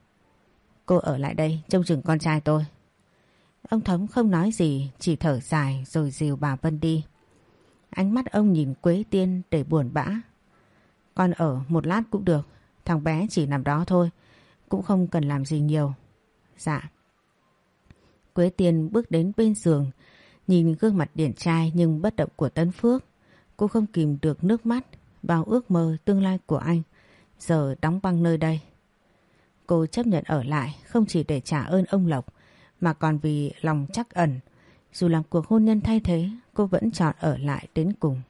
Cô ở lại đây trông chừng con trai tôi. Ông Thống không nói gì, chỉ thở dài rồi dìu bà Vân đi. Ánh mắt ông nhìn Quế Tiên để buồn bã. Con ở một lát cũng được, thằng bé chỉ nằm đó thôi, cũng không cần làm gì nhiều. Dạ. Quế Tiên bước đến bên giường, nhìn gương mặt điển trai nhưng bất động của Tân Phước. Cô không kìm được nước mắt, bao ước mơ tương lai của anh, giờ đóng băng nơi đây. Cô chấp nhận ở lại không chỉ để trả ơn ông Lộc, mà còn vì lòng chắc ẩn. Dù là cuộc hôn nhân thay thế, cô vẫn chọn ở lại đến cùng.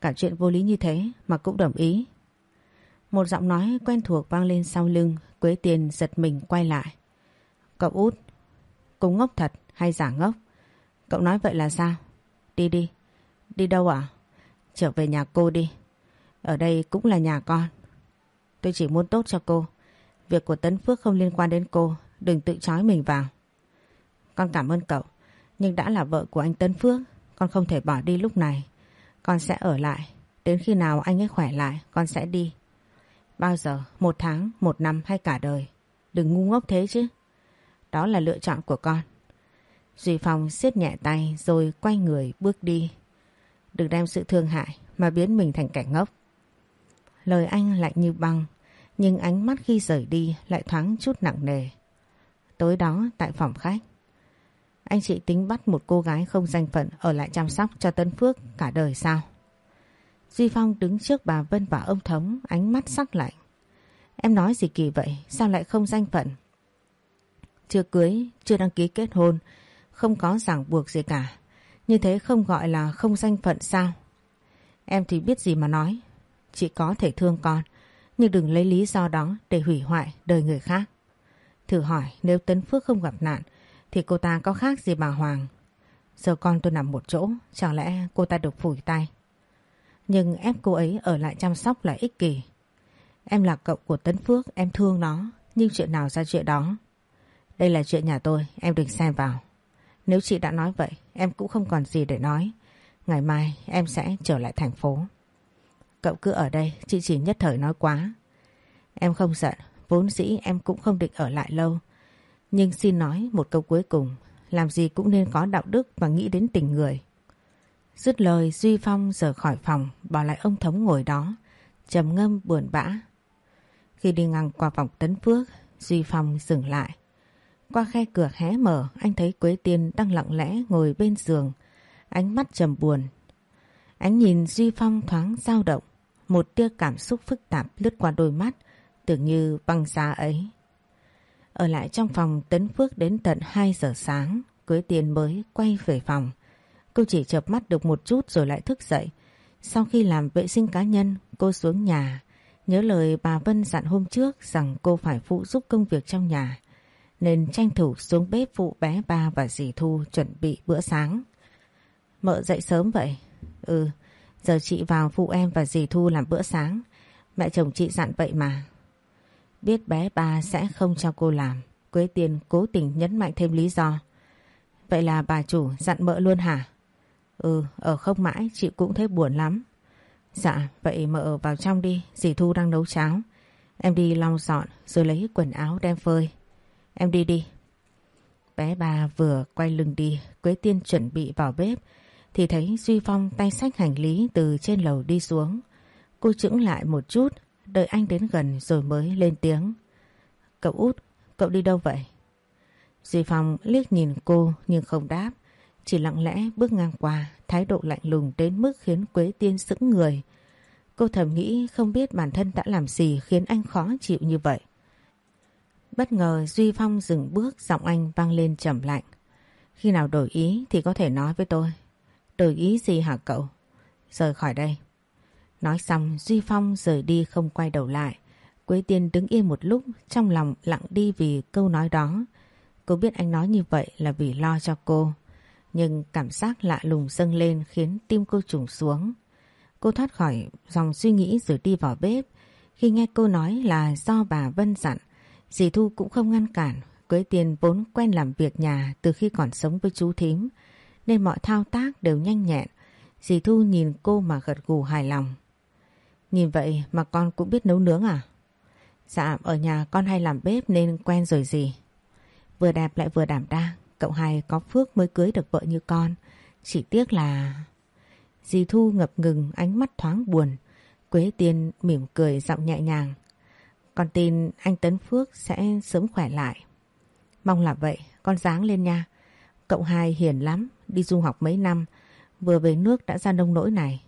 Cả chuyện vô lý như thế mà cũng đồng ý. Một giọng nói quen thuộc vang lên sau lưng, Quế Tiền giật mình quay lại. Cậu út, cô ngốc thật hay giả ngốc? Cậu nói vậy là sao? Đi đi. Đi đâu ạ? Trở về nhà cô đi. Ở đây cũng là nhà con. Tôi chỉ muốn tốt cho cô. Việc của Tấn Phước không liên quan đến cô. Đừng tự trói mình vào. Con cảm ơn cậu. Nhưng đã là vợ của anh Tân Phước. Con không thể bỏ đi lúc này. Con sẽ ở lại. Đến khi nào anh ấy khỏe lại con sẽ đi. Bao giờ? Một tháng, một năm hay cả đời? Đừng ngu ngốc thế chứ. Đó là lựa chọn của con. Duy Phong siết nhẹ tay rồi quay người bước đi. Đừng đem sự thương hại mà biến mình thành kẻ ngốc. Lời anh lạnh như băng, nhưng ánh mắt khi rời đi lại thoáng chút nặng nề. Tối đó tại phòng khách, anh chị tính bắt một cô gái không danh phận ở lại chăm sóc cho Tân Phước cả đời sao? Duy Phong đứng trước bà Vân và ông Thống ánh mắt sắc lạnh. Em nói gì kỳ vậy? Sao lại không danh phận? Chưa cưới, chưa đăng ký kết hôn, không có ràng buộc gì cả. Như thế không gọi là không danh phận sao? Em thì biết gì mà nói. Chị có thể thương con, nhưng đừng lấy lý do đó để hủy hoại đời người khác. Thử hỏi nếu Tấn Phước không gặp nạn thì cô ta có khác gì bà Hoàng. Giờ con tôi nằm một chỗ, chẳng lẽ cô ta được phủi tay. Nhưng ép cô ấy ở lại chăm sóc là ích kỷ. Em là cậu của Tấn Phước, em thương nó, nhưng chuyện nào ra chuyện đó. Đây là chuyện nhà tôi, em đừng xem vào. Nếu chị đã nói vậy, em cũng không còn gì để nói. Ngày mai em sẽ trở lại thành phố. Cậu cứ ở đây, chị chỉ nhất thời nói quá. Em không giận, vốn dĩ em cũng không định ở lại lâu. Nhưng xin nói một câu cuối cùng, làm gì cũng nên có đạo đức và nghĩ đến tình người. Dứt lời Duy Phong rời khỏi phòng, bỏ lại ông Thống ngồi đó, trầm ngâm buồn bã. Khi đi ngang qua phòng Tấn Phước, Duy Phong dừng lại. Qua khe cửa hé mở, anh thấy Quế Tiên đang lặng lẽ ngồi bên giường, ánh mắt trầm buồn. Ánh nhìn Duy Phong thoáng dao động, một tia cảm xúc phức tạp lướt qua đôi mắt, tưởng như băng giá ấy. Ở lại trong phòng Tấn Phước đến tận 2 giờ sáng, Quế Tiên mới quay về phòng. Cô chỉ chợp mắt được một chút rồi lại thức dậy. Sau khi làm vệ sinh cá nhân, cô xuống nhà. Nhớ lời bà Vân dặn hôm trước rằng cô phải phụ giúp công việc trong nhà. Nên tranh thủ xuống bếp phụ bé ba và dì Thu chuẩn bị bữa sáng. Mợ dậy sớm vậy? Ừ, giờ chị vào phụ em và dì Thu làm bữa sáng. Mẹ chồng chị dặn vậy mà. Biết bé ba sẽ không cho cô làm. Quế Tiên cố tình nhấn mạnh thêm lý do. Vậy là bà chủ dặn mợ luôn hả? Ừ, ở không mãi chị cũng thấy buồn lắm. Dạ, vậy mợ vào trong đi, dì Thu đang nấu cháo. Em đi lau dọn rồi lấy quần áo đem phơi. Em đi đi. Bé bà vừa quay lưng đi, Quế Tiên chuẩn bị vào bếp thì thấy Duy Phong tay sách hành lý từ trên lầu đi xuống. Cô chững lại một chút, đợi anh đến gần rồi mới lên tiếng. Cậu út, cậu đi đâu vậy? Duy Phong liếc nhìn cô nhưng không đáp, chỉ lặng lẽ bước ngang qua, thái độ lạnh lùng đến mức khiến Quế Tiên sững người. Cô thầm nghĩ không biết bản thân đã làm gì khiến anh khó chịu như vậy. Bất ngờ Duy Phong dừng bước giọng anh vang lên trầm lạnh. Khi nào đổi ý thì có thể nói với tôi. Đổi ý gì hả cậu? Rời khỏi đây. Nói xong Duy Phong rời đi không quay đầu lại. Quế Tiên đứng yên một lúc trong lòng lặng đi vì câu nói đó. Cô biết anh nói như vậy là vì lo cho cô. Nhưng cảm giác lạ lùng dâng lên khiến tim cô trùng xuống. Cô thoát khỏi dòng suy nghĩ rồi đi vào bếp. Khi nghe cô nói là do bà Vân dặn, dì Thu cũng không ngăn cản. Quế Tiên vốn quen làm việc nhà từ khi còn sống với chú thím, nên mọi thao tác đều nhanh nhẹn. Dì Thu nhìn cô mà gật gù hài lòng. Nhìn vậy mà con cũng biết nấu nướng à? Dạ, ở nhà con hay làm bếp nên quen rồi gì. Vừa đẹp lại vừa đảm đang, cậu hai có phước mới cưới được vợ như con. Chỉ tiếc là... Dì Thu ngập ngừng ánh mắt thoáng buồn. Quế Tiên mỉm cười giọng nhẹ nhàng. Con tin anh Tấn Phước sẽ sớm khỏe lại. Mong là vậy, con dáng lên nha. Cậu hai hiền lắm, đi du học mấy năm, vừa về nước đã ra nông nỗi này.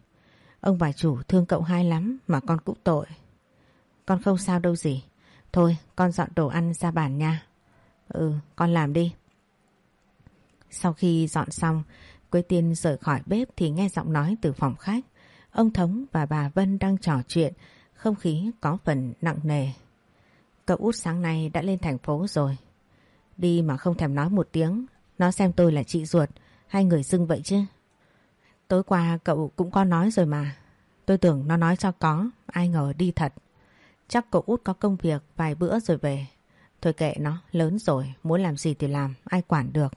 Ông bà chủ thương cậu hai lắm mà con cũng tội. Con không sao đâu gì. Thôi con dọn đồ ăn ra bàn nha. Ừ con làm đi. Sau khi dọn xong Quế Tiên rời khỏi bếp thì nghe giọng nói từ phòng khách. Ông Thống và bà Vân đang trò chuyện, không khí có phần nặng nề. Cậu út sáng nay đã lên thành phố rồi. Đi mà không thèm nói một tiếng, nó xem tôi là chị ruột, hai người dưng vậy chứ. Tối qua cậu cũng có nói rồi mà. Tôi tưởng nó nói cho có, ai ngờ đi thật. Chắc cậu út có công việc vài bữa rồi về. Thôi kệ nó, lớn rồi, muốn làm gì thì làm, ai quản được.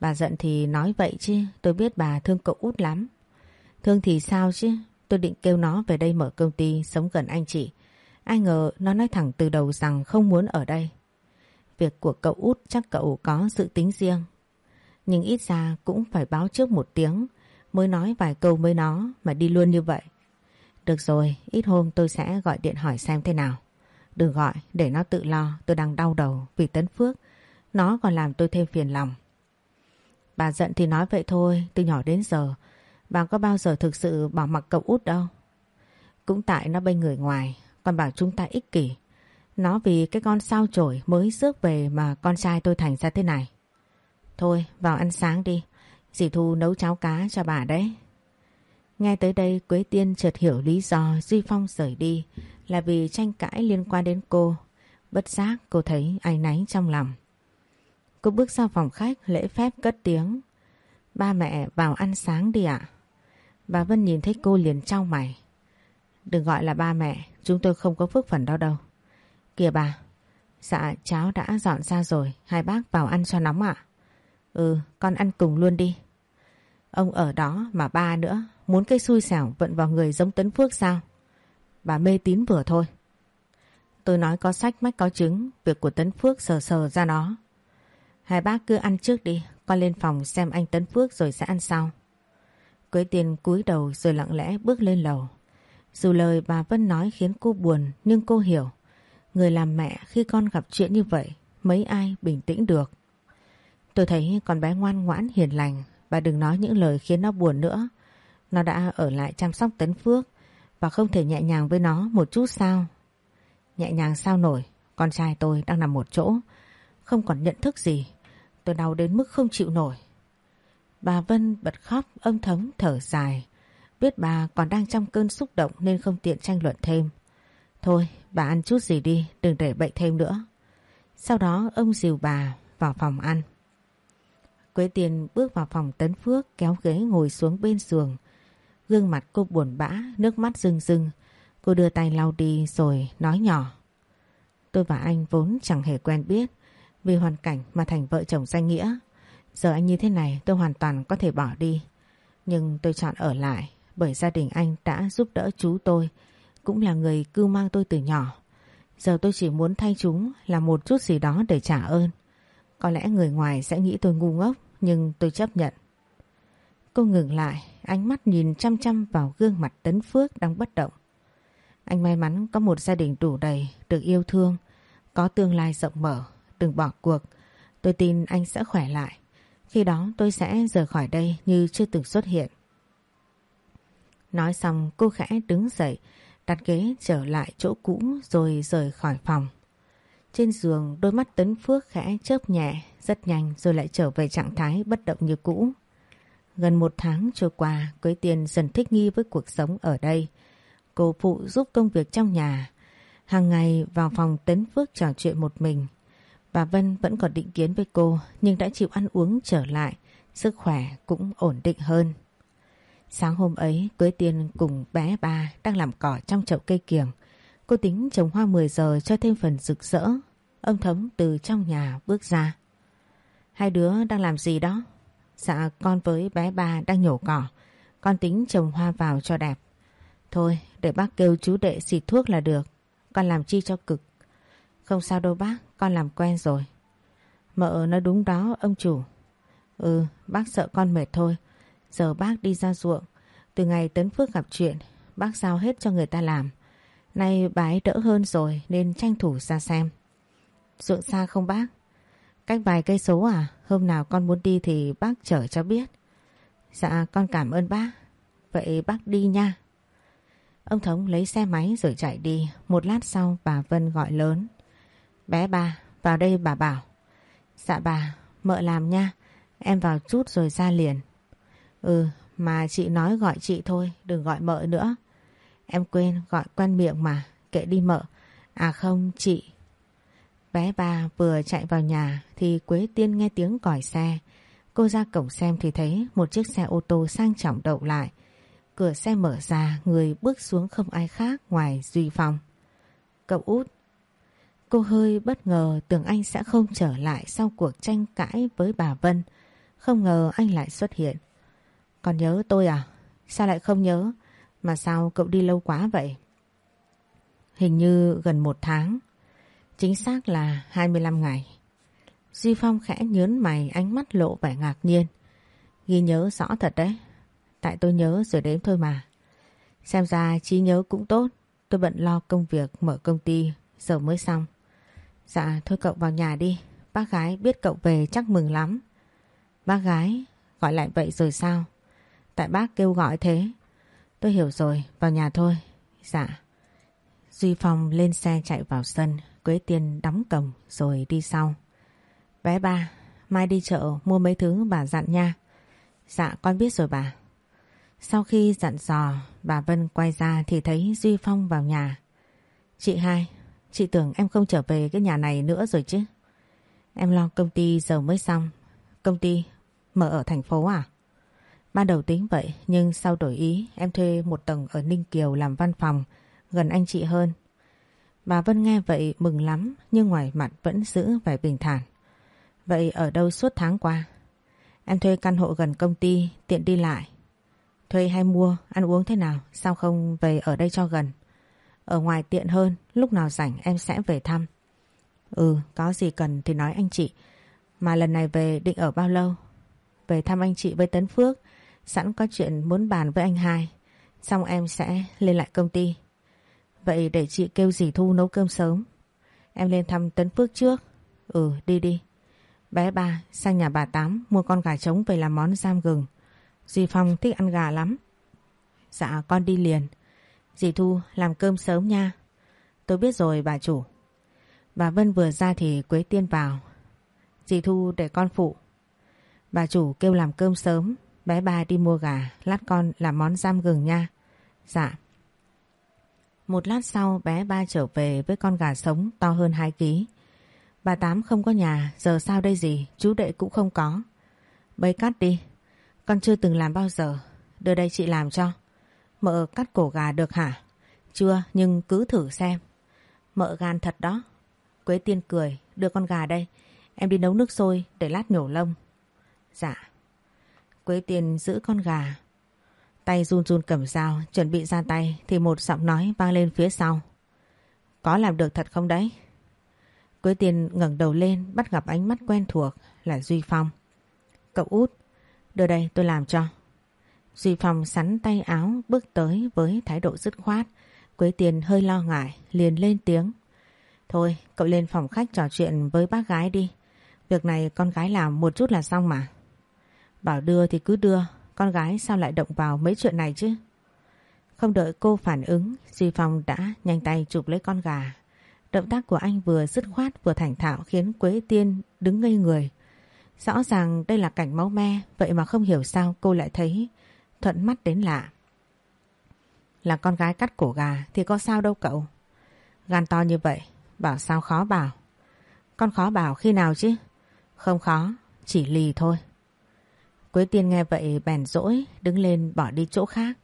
Bà giận thì nói vậy chứ, tôi biết bà thương cậu út lắm. Thương thì sao chứ, tôi định kêu nó về đây mở công ty sống gần anh chị. Ai ngờ nó nói thẳng từ đầu rằng không muốn ở đây. Việc của cậu út chắc cậu có dự tính riêng. Nhưng ít ra cũng phải báo trước một tiếng mới nói vài câu với nó mà đi luôn như vậy. Được rồi, ít hôm tôi sẽ gọi điện hỏi xem thế nào. Đừng gọi, để nó tự lo, tôi đang đau đầu vì Tấn Phước. Nó còn làm tôi thêm phiền lòng. Bà giận thì nói vậy thôi, từ nhỏ đến giờ, bà có bao giờ thực sự bỏ mặc cậu út đâu. Cũng tại nó bên người ngoài, còn bảo chúng ta ích kỷ. Nó vì cái con sao chổi mới rước về mà con trai tôi thành ra thế này. Thôi, vào ăn sáng đi. Dì Thu nấu cháo cá cho bà đấy. Nghe tới đây Quế Tiên chợt hiểu lý do Duy Phong rời đi là vì tranh cãi liên quan đến cô. Bất giác cô thấy ai náy trong lòng. Cô bước ra phòng khách lễ phép cất tiếng. Ba mẹ vào ăn sáng đi ạ. Bà Vân nhìn thấy cô liền trao mày. Đừng gọi là ba mẹ, chúng tôi không có phước phần đó đâu. Kìa bà, dạ cháu đã dọn ra rồi, hai bác vào ăn cho nóng ạ. Ừ, con ăn cùng luôn đi. Ông ở đó mà ba nữa, muốn cái xui xẻo vận vào người giống Tấn Phước sao? Bà mê tín vừa thôi. Tôi nói có sách mách có chứng, việc của Tấn Phước sờ sờ ra nó. Hai bác cứ ăn trước đi, con lên phòng xem anh Tấn Phước rồi sẽ ăn sau. Quế tiền cúi đầu rồi lặng lẽ bước lên lầu. Dù lời bà Vân nói khiến cô buồn nhưng cô hiểu. Người làm mẹ khi con gặp chuyện như vậy mấy ai bình tĩnh được. Tôi thấy con bé ngoan ngoãn hiền lành và đừng nói những lời khiến nó buồn nữa. Nó đã ở lại chăm sóc Tấn Phước và không thể nhẹ nhàng với nó một chút sao. Nhẹ nhàng sao nổi, con trai tôi đang nằm một chỗ, không còn nhận thức gì. Tôi đau đến mức không chịu nổi. Bà Vân bật khóc âm thấm thở dài. Biết bà còn đang trong cơn xúc động nên không tiện tranh luận thêm. Thôi, bà ăn chút gì đi, đừng để bệnh thêm nữa. Sau đó ông dìu bà vào phòng ăn. Quế Tiên bước vào phòng Tấn Phước kéo ghế ngồi xuống bên giường. Gương mặt cô buồn bã, nước mắt rưng rưng. Cô đưa tay lau đi rồi nói nhỏ. Tôi và anh vốn chẳng hề quen biết vì hoàn cảnh mà thành vợ chồng danh nghĩa. Giờ anh như thế này tôi hoàn toàn có thể bỏ đi. Nhưng tôi chọn ở lại bởi gia đình anh đã giúp đỡ chú tôi, cũng là người cưu mang tôi từ nhỏ. Giờ tôi chỉ muốn thay chúng là một chút gì đó để trả ơn. Có lẽ người ngoài sẽ nghĩ tôi ngu ngốc, nhưng tôi chấp nhận. Cô ngừng lại, ánh mắt nhìn chăm chăm vào gương mặt Tấn Phước đang bất động. Anh may mắn có một gia đình đủ đầy, được yêu thương, có tương lai rộng mở, đừng bỏ cuộc. Tôi tin anh sẽ khỏe lại. Khi đó tôi sẽ rời khỏi đây như chưa từng xuất hiện. Nói xong cô khẽ đứng dậy, đặt ghế trở lại chỗ cũ rồi rời khỏi phòng. Trên giường đôi mắt Tấn Phước khẽ chớp nhẹ, rất nhanh rồi lại trở về trạng thái bất động như cũ. Gần một tháng trôi qua, Quế Tiên dần thích nghi với cuộc sống ở đây. Cô phụ giúp công việc trong nhà. Hàng ngày vào phòng Tấn Phước trò chuyện một mình. Bà Vân vẫn còn định kiến với cô nhưng đã chịu ăn uống trở lại, sức khỏe cũng ổn định hơn. Sáng hôm ấy, Quế Tiên cùng bé ba đang làm cỏ trong chậu cây kiểng. Cô tính trồng hoa 10 giờ cho thêm phần rực rỡ. Ông Thống từ trong nhà bước ra. Hai đứa đang làm gì đó? Dạ con với bé ba đang nhổ cỏ. Con tính trồng hoa vào cho đẹp. Thôi để bác kêu chú đệ xịt thuốc là được. Con làm chi cho cực. Không sao đâu bác, con làm quen rồi. Mợ nói đúng đó ông chủ. Ừ, bác sợ con mệt thôi. Giờ bác đi ra ruộng. Từ ngày Tấn Phước gặp chuyện, bác giao hết cho người ta làm. Nay bà ấy đỡ hơn rồi nên tranh thủ ra xem. Ruộng xa không bác? Cách vài cây số à? Hôm nào con muốn đi thì bác chở cho biết. Dạ con cảm ơn bác. Vậy bác đi nha. Ông Thống lấy xe máy rồi chạy đi. Một lát sau bà Vân gọi lớn. Bé bà vào đây bà bảo. Dạ bà, mợ làm nha. Em vào chút rồi ra liền. Ừ, mà chị nói gọi chị thôi, đừng gọi mợ nữa. Em quên gọi quen miệng mà, kệ đi mợ. À không, chị. Bé ba vừa chạy vào nhà thì Quế Tiên nghe tiếng còi xe. Cô ra cổng xem thì thấy một chiếc xe ô tô sang trọng đậu lại. Cửa xe mở ra, người bước xuống không ai khác ngoài Duy Phong. Cậu út. Cô hơi bất ngờ tưởng anh sẽ không trở lại sau cuộc tranh cãi với bà Vân. Không ngờ anh lại xuất hiện. Còn nhớ tôi à? Sao lại không nhớ? Mà sao cậu đi lâu quá vậy? Hình như gần một tháng. Chính xác là 25 ngày. Duy Phong khẽ nhớn mày, ánh mắt lộ vẻ ngạc nhiên. Ghi nhớ rõ thật đấy. Tại tôi nhớ rồi đếm thôi mà. Xem ra trí nhớ cũng tốt. Tôi bận lo công việc mở công ty, giờ mới xong. Dạ thôi cậu vào nhà đi. Bác gái biết cậu về chắc mừng lắm. Bác gái, gọi lại vậy rồi sao? Tại bác kêu gọi thế. Tôi hiểu rồi, vào nhà thôi. Dạ. Duy Phong lên xe chạy vào sân, Quế Tiên đóng cổng rồi đi sau. Bé ba, mai đi chợ mua mấy thứ bà dặn nha. Dạ con biết rồi bà. Sau khi dặn dò, bà Vân quay ra thì thấy Duy Phong vào nhà. Chị hai, chị tưởng em không trở về cái nhà này nữa rồi chứ. Em lo công ty giờ mới xong. Công ty mở ở thành phố à? Ban đầu tính vậy nhưng sau đổi ý em thuê một tầng ở Ninh Kiều làm văn phòng gần anh chị hơn. Bà Vân nghe vậy mừng lắm nhưng ngoài mặt vẫn giữ vẻ bình thản. Vậy ở đâu suốt tháng qua? Em thuê căn hộ gần công ty tiện đi lại. Thuê hay mua, ăn uống thế nào, sao không về ở đây cho gần? Ở ngoài tiện hơn, lúc nào rảnh em sẽ về thăm. Ừ, có gì cần thì nói anh chị. Mà lần này về định ở bao lâu? Về thăm anh chị với Tấn Phước Sẵn có chuyện muốn bàn với anh hai, Xong em sẽ lên lại công ty. Vậy để chị kêu dì Thu nấu cơm sớm. Em lên thăm Tấn Phước trước. Ừ đi đi. Bé ba sang nhà bà Tám Mua con gà trống về làm món giam gừng. Dì Phong thích ăn gà lắm. Dạ con đi liền. Dì Thu làm cơm sớm nha. Tôi biết rồi, bà chủ. Bà Vân vừa ra thì Quế Tiên vào. Dì Thu để con phụ. Bà chủ kêu làm cơm sớm. Bé ba đi mua gà, lát con làm món giam gừng nha. Dạ. Một lát sau bé ba trở về với con gà sống to hơn 2 kg. Bà Tám không có nhà, giờ sao đây gì, chú đệ cũng không có. Bấy cắt đi, con chưa từng làm bao giờ, đưa đây chị làm cho. Mợ cắt cổ gà được hả? Chưa nhưng cứ thử xem. Mợ gan thật đó. Quế Tiên cười, đưa con gà đây. Em đi nấu nước sôi để lát nhổ lông. Dạ. Quế Tiên giữ con gà. Tay run run cầm dao, chuẩn bị ra tay thì một giọng nói vang lên phía sau. Có làm được thật không đấy? Quế Tiên ngẩng đầu lên bắt gặp ánh mắt quen thuộc là Duy Phong. Cậu út, đưa đây tôi làm cho. Duy Phong sắn tay áo bước tới với thái độ dứt khoát. Quế Tiên hơi lo ngại, liền lên tiếng. Thôi, cậu lên phòng khách trò chuyện với bác gái đi. Việc này con gái làm một chút là xong mà. Bảo đưa thì cứ đưa, con gái sao lại động vào mấy chuyện này chứ? Không đợi cô phản ứng, Duy Phong đã nhanh tay chụp lấy con gà. Động tác của anh vừa dứt khoát vừa thành thạo khiến Quế Tiên đứng ngây người. Rõ ràng đây là cảnh máu me, vậy mà không hiểu sao cô lại thấy thuận mắt đến lạ. Là con gái cắt cổ gà thì có sao đâu cậu. Gan to như vậy, bảo sao khó bảo. Con khó bảo khi nào chứ? Không khó, chỉ lì thôi. Quế Tiên nghe vậy bèn rỗi, đứng lên bỏ đi chỗ khác.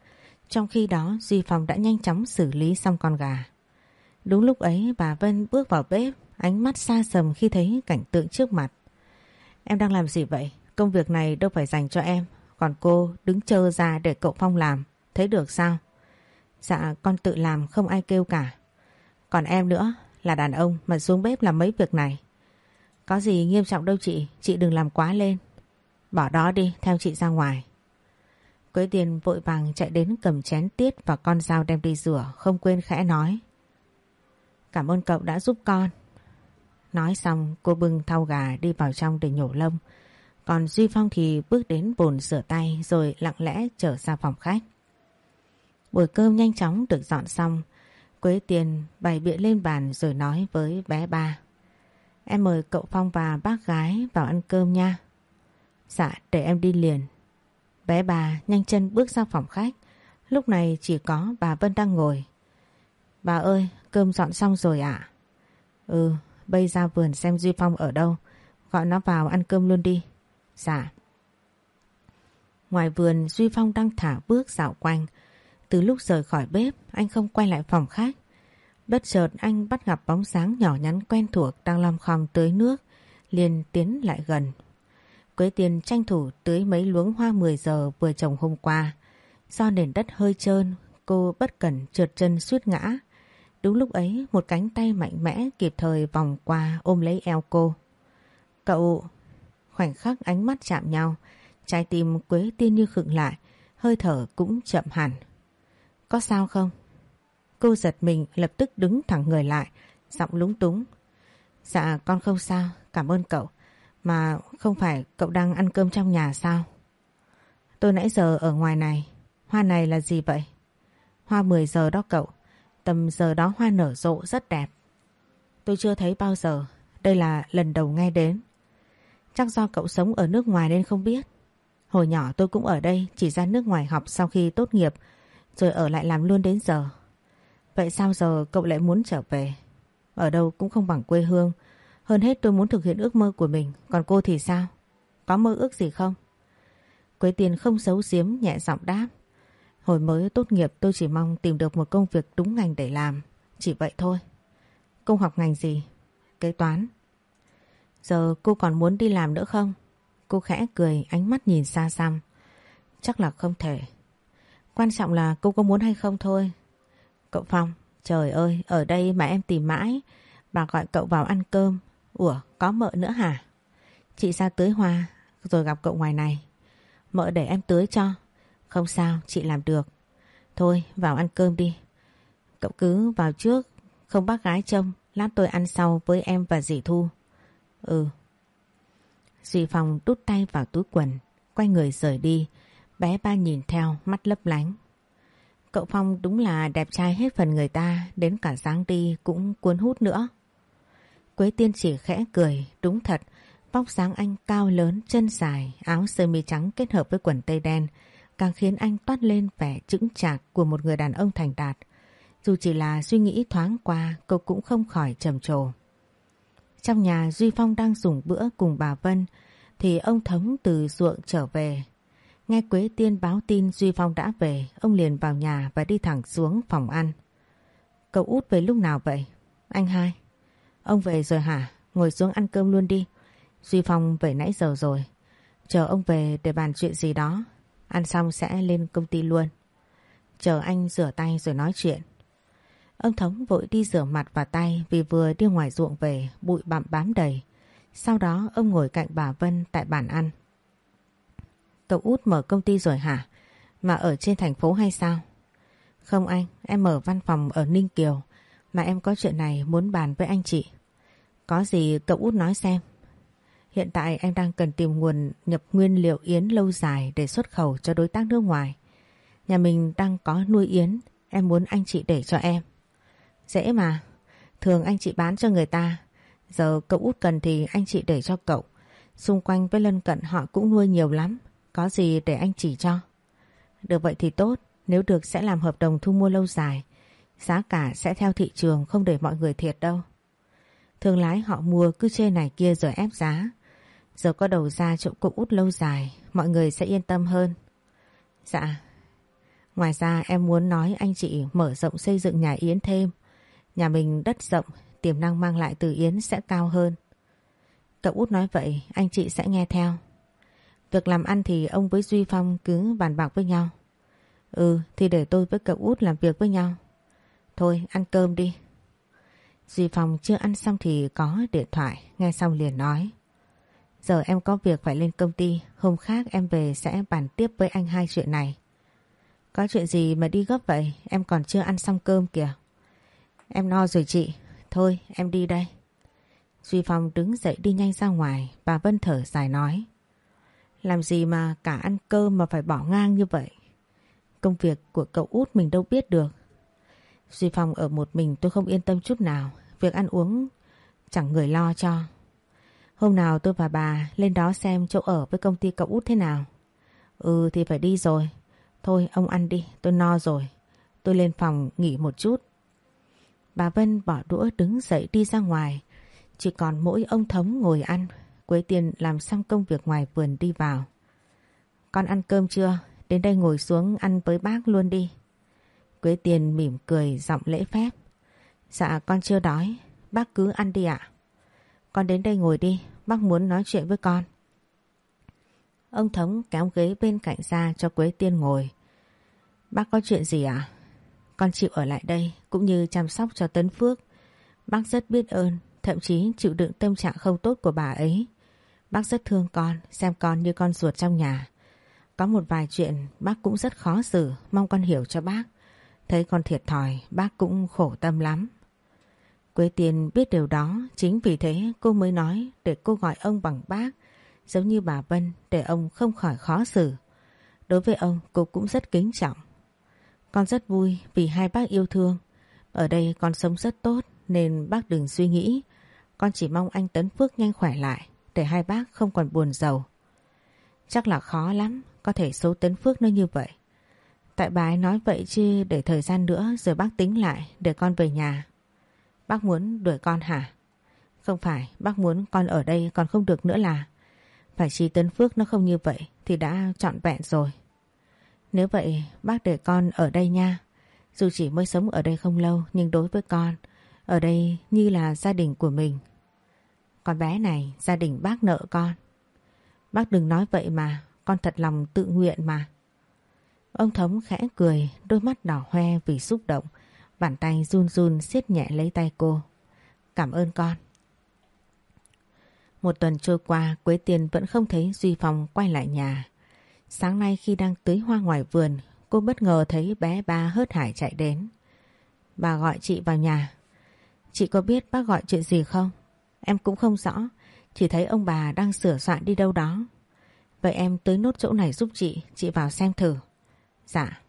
Trong khi đó Duy Phong đã nhanh chóng xử lý xong con gà. Đúng lúc ấy bà Vân bước vào bếp, ánh mắt xa sầm khi thấy cảnh tượng trước mặt. Em đang làm gì vậy? Công việc này đâu phải dành cho em, còn cô đứng chờ ra để cậu Phong làm, thấy được sao? Dạ con tự làm không ai kêu cả. Còn em nữa là đàn ông mà xuống bếp làm mấy việc này. Có gì nghiêm trọng đâu chị, chị đừng làm quá lên. Bỏ đó đi, theo chị ra ngoài. Quế tiền vội vàng chạy đến cầm chén tiết và con dao đem đi rửa, không quên khẽ nói. Cảm ơn cậu đã giúp con. Nói xong cô bưng thau gà đi vào trong để nhổ lông. Còn Duy Phong thì bước đến bồn rửa tay rồi lặng lẽ trở ra phòng khách. Buổi cơm nhanh chóng được dọn xong. Quế Tiền bày biện lên bàn rồi nói với bé ba. Em mời cậu Phong và bác gái vào ăn cơm nha. Dạ để em đi liền. Bé bà nhanh chân bước ra phòng khách. Lúc này chỉ có bà Vân đang ngồi. Bà ơi cơm dọn xong rồi ạ. Ừ bây ra vườn xem Duy Phong ở đâu. Gọi nó vào ăn cơm luôn đi. Dạ. Ngoài vườn Duy Phong đang thả bước dạo quanh. Từ lúc rời khỏi bếp anh không quay lại phòng khách. Bất chợt anh bắt gặp bóng dáng nhỏ nhắn quen thuộc đang lom khom tới nước, liền tiến lại gần. Quế tiền tranh thủ tưới mấy luống hoa 10 giờ vừa trồng hôm qua. Do nền đất hơi trơn, cô bất cẩn trượt chân suýt ngã. Đúng lúc ấy một cánh tay mạnh mẽ kịp thời vòng qua ôm lấy eo cô. Cậu... Khoảnh khắc ánh mắt chạm nhau, trái tim Quế tiên như khựng lại, hơi thở cũng chậm hẳn. Có sao không? Cô giật mình lập tức đứng thẳng người lại, giọng lúng túng. Dạ con không sao, cảm ơn cậu. Mà không phải cậu đang ăn cơm trong nhà sao? Tôi nãy giờ ở ngoài này. Hoa này là gì vậy? Hoa 10 giờ đó cậu. Tầm giờ đó hoa nở rộ rất đẹp. Tôi chưa thấy bao giờ. Đây là lần đầu nghe đến. Chắc do cậu sống ở nước ngoài nên không biết. Hồi nhỏ tôi cũng ở đây, chỉ ra nước ngoài học sau khi tốt nghiệp, rồi ở lại làm luôn đến giờ. Vậy sao giờ cậu lại muốn trở về? Ở đâu cũng không bằng quê hương. Hơn hết tôi muốn thực hiện ước mơ của mình. Còn cô thì sao? Có mơ ước gì không? Quế tiền không xấu xiếm nhẹ giọng đáp. Hồi mới tốt nghiệp tôi chỉ mong tìm được một công việc đúng ngành để làm. Chỉ vậy thôi. Cô học ngành gì? Kế toán. Giờ cô còn muốn đi làm nữa không? Cô khẽ cười ánh mắt nhìn xa xăm. Chắc là không thể. Quan trọng là cô có muốn hay không thôi. Cậu Phong, trời ơi, ở đây mà em tìm mãi. Bà gọi cậu vào ăn cơm. Ủa, có mợ nữa hả? Chị ra tưới hoa, rồi gặp cậu ngoài này. Mợ để em tưới cho. Không sao, chị làm được. Thôi, vào ăn cơm đi. Cậu cứ vào trước, không bác gái trông. Lát tôi ăn sau với em và dì Thu. Ừ. Duy Phong đút tay vào túi quần, quay người rời đi. Bé ba nhìn theo, mắt lấp lánh. Cậu Phong đúng là đẹp trai hết phần người ta, đến cả dáng đi cũng cuốn hút nữa. Quế tiên chỉ khẽ cười, đúng thật, vóc dáng anh cao lớn, chân dài, áo sơ mi trắng kết hợp với quần tây đen, càng khiến anh toát lên vẻ chững chạc của một người đàn ông thành đạt. Dù chỉ là suy nghĩ thoáng qua, cậu cũng không khỏi trầm trồ. Trong nhà Duy Phong đang dùng bữa cùng bà Vân, thì ông Thống từ ruộng trở về. Nghe Quế Tiên báo tin Duy Phong đã về, ông liền vào nhà và đi thẳng xuống phòng ăn. Cậu út về lúc nào vậy? Anh hai. Ông về rồi hả? Ngồi xuống ăn cơm luôn đi. Duy Phong về nãy giờ rồi. Chờ ông về để bàn chuyện gì đó. Ăn xong sẽ lên công ty luôn. Chờ anh rửa tay rồi nói chuyện. Ông Thống vội đi rửa mặt và tay vì vừa đi ngoài ruộng về, bụi bặm bám đầy. Sau đó ông ngồi cạnh bà Vân tại bàn ăn. Cậu út mở công ty rồi hả? Mà ở trên thành phố hay sao? Không anh, em mở văn phòng ở Ninh Kiều mà em có chuyện này muốn bàn với anh chị. Có gì cậu út nói xem. Hiện tại em đang cần tìm nguồn nhập nguyên liệu yến lâu dài để xuất khẩu cho đối tác nước ngoài. Nhà mình đang có nuôi yến, em muốn anh chị để cho em. Dễ mà, thường anh chị bán cho người ta. Giờ cậu út cần thì anh chị để cho cậu. Xung quanh với lân cận họ cũng nuôi nhiều lắm. Có gì để anh chỉ cho. Được vậy thì tốt, nếu được sẽ làm hợp đồng thu mua lâu dài. Giá cả sẽ theo thị trường không để mọi người thiệt đâu. Thương lái họ mua cứ chê này kia rồi ép giá. Giờ có đầu ra chỗ cục út lâu dài, mọi người sẽ yên tâm hơn. Dạ. Ngoài ra em muốn nói anh chị mở rộng xây dựng nhà Yến thêm. Nhà mình đất rộng, tiềm năng mang lại từ Yến sẽ cao hơn. Cậu út nói vậy, anh chị sẽ nghe theo. Việc làm ăn thì ông với Duy Phong cứ bàn bạc với nhau. Ừ, thì để tôi với cậu út làm việc với nhau. Thôi, ăn cơm đi. Duy Phong chưa ăn xong thì có điện thoại, nghe xong liền nói. Giờ em có việc phải lên công ty, hôm khác em về sẽ bàn tiếp với anh hai chuyện này. Có chuyện gì mà đi gấp vậy, em còn chưa ăn xong cơm kìa. Em no rồi chị, thôi em đi đây. Duy Phong đứng dậy đi nhanh ra ngoài, bà Vân thở dài nói. Làm gì mà cả ăn cơm mà phải bỏ ngang như vậy? Công việc của cậu út mình đâu biết được. Duy Phong ở một mình tôi không yên tâm chút nào. Việc ăn uống chẳng người lo cho. Hôm nào tôi và bà lên đó xem chỗ ở với công ty cậu út thế nào. Ừ thì phải đi rồi. Thôi ông ăn đi, tôi no rồi. Tôi lên phòng nghỉ một chút. Bà Vân bỏ đũa đứng dậy đi ra ngoài. Chỉ còn mỗi ông Thống ngồi ăn. Quế Tiên làm xong công việc ngoài vườn đi vào. Con ăn cơm chưa? Đến đây ngồi xuống ăn với bác luôn đi. Quế Tiên mỉm cười giọng lễ phép. Dạ con chưa đói, bác cứ ăn đi ạ. Con đến đây ngồi đi, bác muốn nói chuyện với con. Ông Thống kéo ghế bên cạnh ra cho Quế Tiên ngồi. Bác có chuyện gì ạ? Con chịu ở lại đây cũng như chăm sóc cho Tấn Phước. Bác rất biết ơn, thậm chí chịu đựng tâm trạng không tốt của bà ấy. Bác rất thương con, xem con như con ruột trong nhà. Có một vài chuyện bác cũng rất khó xử, mong con hiểu cho bác. Thấy con thiệt thòi, bác cũng khổ tâm lắm. Quế Tiên biết điều đó, chính vì thế cô mới nói để cô gọi ông bằng bác, giống như bà Vân để ông không khỏi khó xử. Đối với ông, cô cũng rất kính trọng. Con rất vui vì hai bác yêu thương. Ở đây con sống rất tốt nên bác đừng suy nghĩ. Con chỉ mong anh Tấn Phước nhanh khỏe lại để hai bác không còn buồn giàu. Chắc là khó lắm, có thể số Tấn Phước nó như vậy. Tại bà ấy nói vậy chứ để thời gian nữa rồi bác tính lại để con về nhà. Bác muốn đuổi con hả? Không phải, bác muốn con ở đây còn không được nữa là. Phải chi Tấn Phước nó không như vậy thì đã trọn vẹn rồi. Nếu vậy bác để con ở đây nha. Dù chỉ mới sống ở đây không lâu nhưng đối với con, ở đây như là gia đình của mình. Con bé này, gia đình bác nợ con. Bác đừng nói vậy mà, con thật lòng tự nguyện mà. Ông Thống khẽ cười, đôi mắt đỏ hoe vì xúc động, bàn tay run run siết nhẹ lấy tay cô. Cảm ơn con. Một tuần trôi qua, Quế Tiên vẫn không thấy Duy Phong quay lại nhà. Sáng nay khi đang tưới hoa ngoài vườn, cô bất ngờ thấy bé ba hớt hải chạy đến. Bà gọi chị vào nhà. Chị có biết bác gọi chuyện gì không? Em cũng không rõ, chỉ thấy ông bà đang sửa soạn đi đâu đó. Vậy em tới nốt chỗ này giúp chị, chị vào xem thử. Dạ.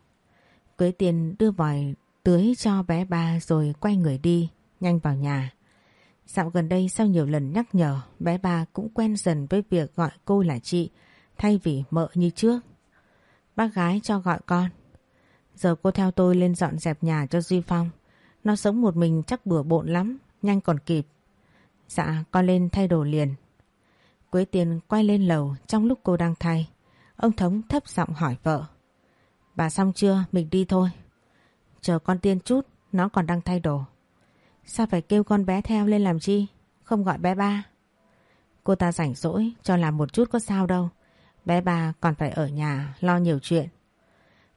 Quế tiền đưa vòi tưới cho bé ba rồi quay người đi, nhanh vào nhà. Dạo gần đây sau nhiều lần nhắc nhở, bé ba cũng quen dần với việc gọi cô là chị, thay vì mợ như trước. Bác gái cho gọi con. Giờ cô theo tôi lên dọn dẹp nhà cho Duy Phong. Nó sống một mình chắc bừa bộn lắm, nhanh còn kịp. Dạ, con lên thay đồ liền. Quế Tiên quay lên lầu trong lúc cô đang thay. Ông Thống thấp giọng hỏi vợ. Bà xong chưa? Mình đi thôi. Chờ con Tiên chút, nó còn đang thay đồ. Sao phải kêu con bé theo lên làm chi? Không gọi bé ba. Cô ta rảnh rỗi cho làm một chút có sao đâu. Bé ba còn phải ở nhà lo nhiều chuyện.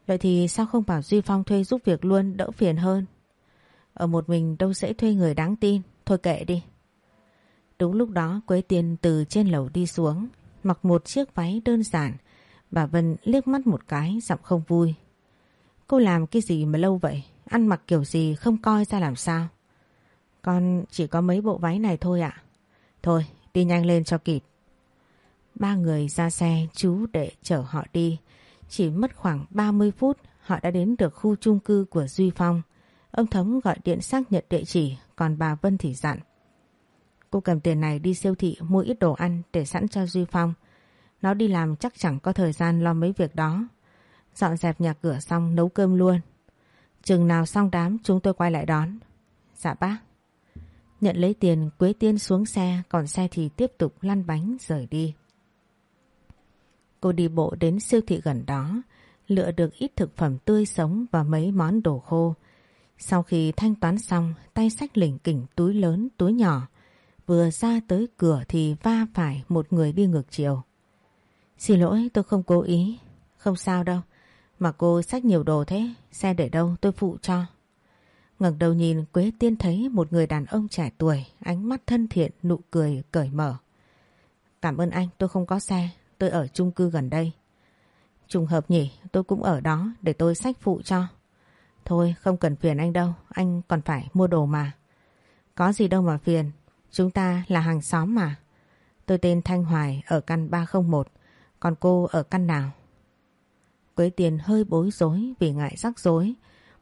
Vậy thì sao không bảo Duy Phong thuê giúp việc luôn đỡ phiền hơn? Ở một mình đâu dễ thuê người đáng tin. Thôi kệ đi. Đúng lúc đó Quế Tiên từ trên lầu đi xuống, mặc một chiếc váy đơn giản. Bà Vân liếc mắt một cái, giọng không vui. Cô làm cái gì mà lâu vậy? Ăn mặc kiểu gì không coi ra làm sao? Con chỉ có mấy bộ váy này thôi ạ. Thôi, đi nhanh lên cho kịp. Ba người ra xe chú để chở họ đi. Chỉ mất khoảng 30 phút họ đã đến được khu chung cư của Duy Phong. Ông Thống gọi điện xác nhận địa chỉ, còn bà Vân thì dặn. Cô cầm tiền này đi siêu thị mua ít đồ ăn để sẵn cho Duy Phong. Nó đi làm chắc chẳng có thời gian lo mấy việc đó. Dọn dẹp nhà cửa xong nấu cơm luôn. Chừng nào xong đám, chúng tôi quay lại đón. Dạ bác. Nhận lấy tiền, Quế Tiên xuống xe, còn xe thì tiếp tục lăn bánh, rời đi. Cô đi bộ đến siêu thị gần đó, lựa được ít thực phẩm tươi sống và mấy món đồ khô. Sau khi thanh toán xong, tay sách lỉnh kỉnh túi lớn, túi nhỏ vừa ra tới cửa thì va phải một người đi ngược chiều. Xin lỗi tôi không cố ý. Không sao đâu. Mà cô xách nhiều đồ thế, xe để đâu tôi phụ cho. ngẩng đầu nhìn Quế Tiên thấy một người đàn ông trẻ tuổi, ánh mắt thân thiện, nụ cười cởi mở. Cảm ơn anh, tôi không có xe, tôi ở chung cư gần đây. Trùng hợp nhỉ, tôi cũng ở đó để tôi xách phụ cho. Thôi không cần phiền anh đâu, anh còn phải mua đồ mà. Có gì đâu mà phiền, chúng ta là hàng xóm mà. Tôi tên Thanh Hoài ở căn 301, còn cô ở căn nào? Quế Tiền hơi bối rối vì ngại rắc rối.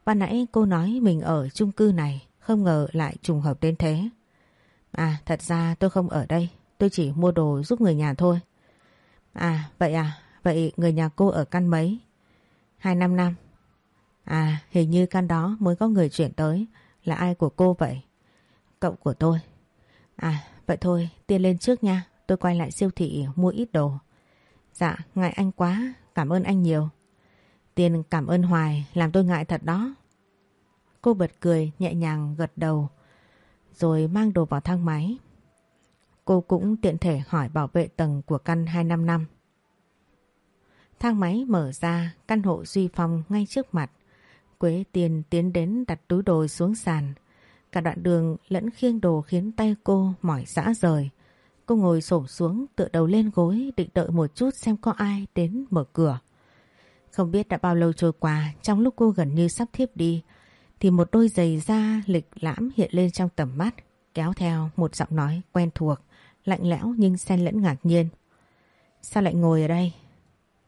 Ban nãy cô nói mình ở chung cư này, không ngờ lại trùng hợp đến thế. À, thật ra tôi không ở đây, tôi chỉ mua đồ giúp người nhà thôi. À, vậy à, vậy người nhà cô ở căn mấy? Hai năm năm. À, hình như căn đó mới có người chuyển tới, là ai của cô vậy? Cậu của tôi. À, vậy thôi, tiên lên trước nha, tôi quay lại siêu thị mua ít đồ. Dạ, ngại anh quá, cảm ơn anh nhiều. Tiên cảm ơn Hoài, làm tôi ngại thật đó. Cô bật cười, nhẹ nhàng gật đầu, rồi mang đồ vào thang máy. Cô cũng tiện thể hỏi bảo vệ tầng của căn 255. Thang máy mở ra, căn hộ Duy Phong ngay trước mặt. Quế Tiên tiến đến đặt túi đồ xuống sàn. Cả đoạn đường lẫn khiêng đồ khiến tay cô mỏi rã rời. Cô ngồi xổm xuống, tựa đầu lên gối, định đợi một chút xem có ai đến mở cửa. Không biết đã bao lâu trôi qua, trong lúc cô gần như sắp thiếp đi, thì một đôi giày da lịch lãm hiện lên trong tầm mắt, kéo theo một giọng nói quen thuộc, lạnh lẽo nhưng xen lẫn ngạc nhiên. Sao lại ngồi ở đây?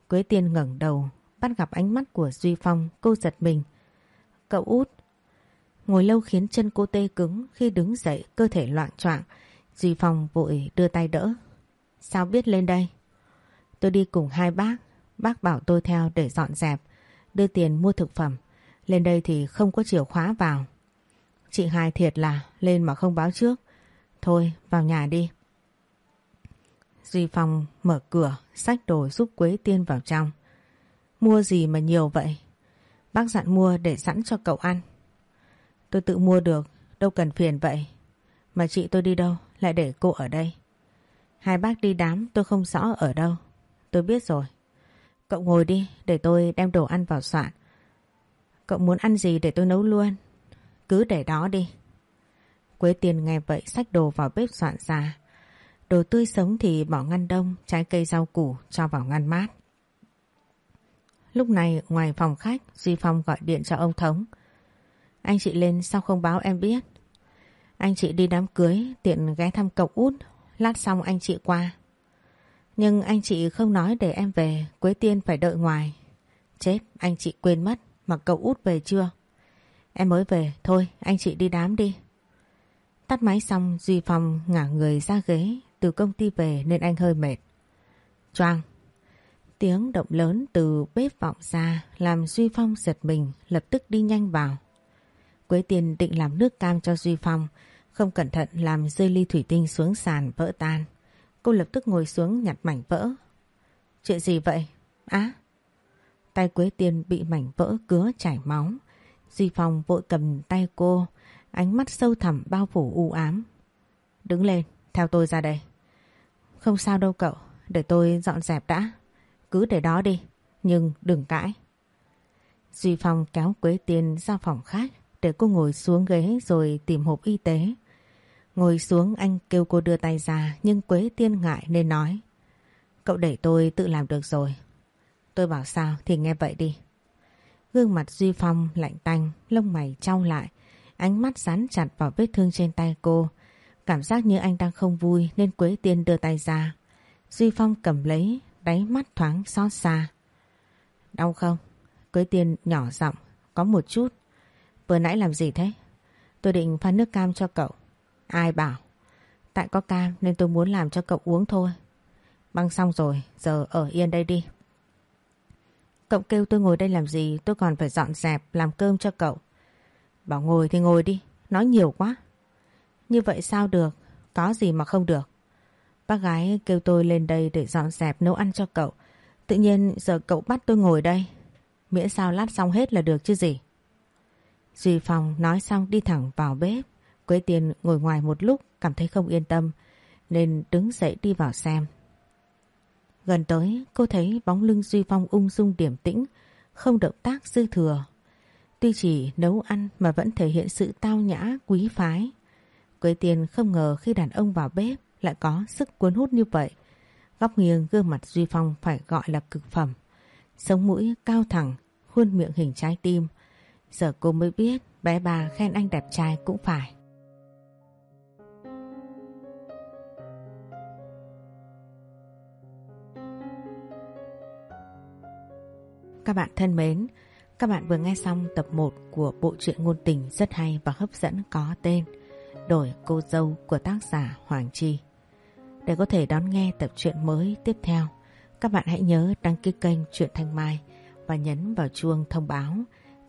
Quế Tiên ngẩng đầu, bắt gặp ánh mắt của Duy Phong, cô giật mình. Cậu út Ngồi lâu khiến chân cô tê cứng, khi đứng dậy, cơ thể loạn choạng Duy Phong vội đưa tay đỡ. Sao biết lên đây? Tôi đi cùng hai bác Bác bảo tôi theo để dọn dẹp, đưa tiền mua thực phẩm. Lên đây thì không có chìa khóa vào. Chị hai thiệt là lên mà không báo trước. Thôi vào nhà đi. Duy Phong mở cửa, xách đồ giúp Quế Tiên vào trong. Mua gì mà nhiều vậy? Bác dặn mua để sẵn cho cậu ăn. Tôi tự mua được, đâu cần phiền vậy. Mà chị tôi đi đâu, lại để cô ở đây. Hai bác đi đám tôi không rõ ở đâu. Tôi biết rồi. Cậu ngồi đi để tôi đem đồ ăn vào soạn. Cậu muốn ăn gì để tôi nấu luôn. Cứ để đó đi. Quế tiền nghe vậy xách đồ vào bếp soạn ra. Đồ tươi sống thì bỏ ngăn đông, trái cây rau củ cho vào ngăn mát. Lúc này ngoài phòng khách Duy Phong gọi điện cho ông Thống. Anh chị lên sao không báo em biết? Anh chị đi đám cưới tiện ghé thăm cậu út. Lát xong anh chị qua. Nhưng anh chị không nói để em về, Quế Tiên phải đợi ngoài. Chết, anh chị quên mất, mà cậu út về chưa? Em mới về, thôi anh chị đi đám đi. Tắt máy xong Duy Phong ngả người ra ghế, từ công ty về nên anh hơi mệt. Choang! Tiếng động lớn từ bếp vọng ra làm Duy Phong giật mình lập tức đi nhanh vào. Quế Tiên định làm nước cam cho Duy Phong, không cẩn thận làm rơi ly thủy tinh xuống sàn vỡ tan. Cô lập tức ngồi xuống nhặt mảnh vỡ. Chuyện gì vậy? Á! tay Quế Tiên bị mảnh vỡ cứa chảy máu. Duy Phong vội cầm tay cô, ánh mắt sâu thẳm bao phủ u ám. Đứng lên, theo tôi ra đây. Không sao đâu cậu, để tôi dọn dẹp đã. Cứ để đó đi, nhưng đừng cãi. Duy Phong kéo Quế Tiên ra phòng khách để cô ngồi xuống ghế rồi tìm hộp y tế. Ngồi xuống anh kêu cô đưa tay ra nhưng Quế Tiên ngại nên nói. Cậu để tôi tự làm được rồi. Tôi bảo sao thì nghe vậy đi. Gương mặt Duy Phong lạnh tanh, lông mày trao lại, ánh mắt dán chặt vào vết thương trên tay cô. Cảm giác như anh đang không vui nên Quế Tiên đưa tay ra. Duy Phong cầm lấy, đáy mắt thoáng xót xa. Đau không? Quế Tiên nhỏ giọng, có một chút. Vừa nãy làm gì thế? Tôi định pha nước cam cho cậu. Ai bảo? Tại có cam nên tôi muốn làm cho cậu uống thôi. Băng xong rồi, giờ ở yên đây đi. Cậu kêu tôi ngồi đây làm gì, tôi còn phải dọn dẹp, làm cơm cho cậu. Bảo ngồi thì ngồi đi, nói nhiều quá. Như vậy sao được, có gì mà không được. Bác gái kêu tôi lên đây để dọn dẹp nấu ăn cho cậu. Tự nhiên giờ cậu bắt tôi ngồi đây. Miễn sao lát xong hết là được chứ gì. Duy Phong nói xong đi thẳng vào bếp. Quế Tiên ngồi ngoài một lúc cảm thấy không yên tâm nên đứng dậy đi vào xem. Gần tới cô thấy bóng lưng Duy Phong ung dung điểm tĩnh, không động tác dư thừa. Tuy chỉ nấu ăn mà vẫn thể hiện sự tao nhã, quý phái. Quế Tiên không ngờ khi đàn ông vào bếp lại có sức cuốn hút như vậy. Góc nghiêng gương mặt Duy Phong phải gọi là cực phẩm. Sống mũi cao thẳng, khuôn miệng hình trái tim. Giờ cô mới biết bé bà khen anh đẹp trai cũng phải. Các bạn thân mến, các bạn vừa nghe xong tập 1 của bộ truyện ngôn tình rất hay và hấp dẫn có tên Đổi cô dâu của tác giả Hoàng Chi. Để có thể đón nghe tập truyện mới tiếp theo, các bạn hãy nhớ đăng ký kênh Truyện Thanh Mai và nhấn vào chuông thông báo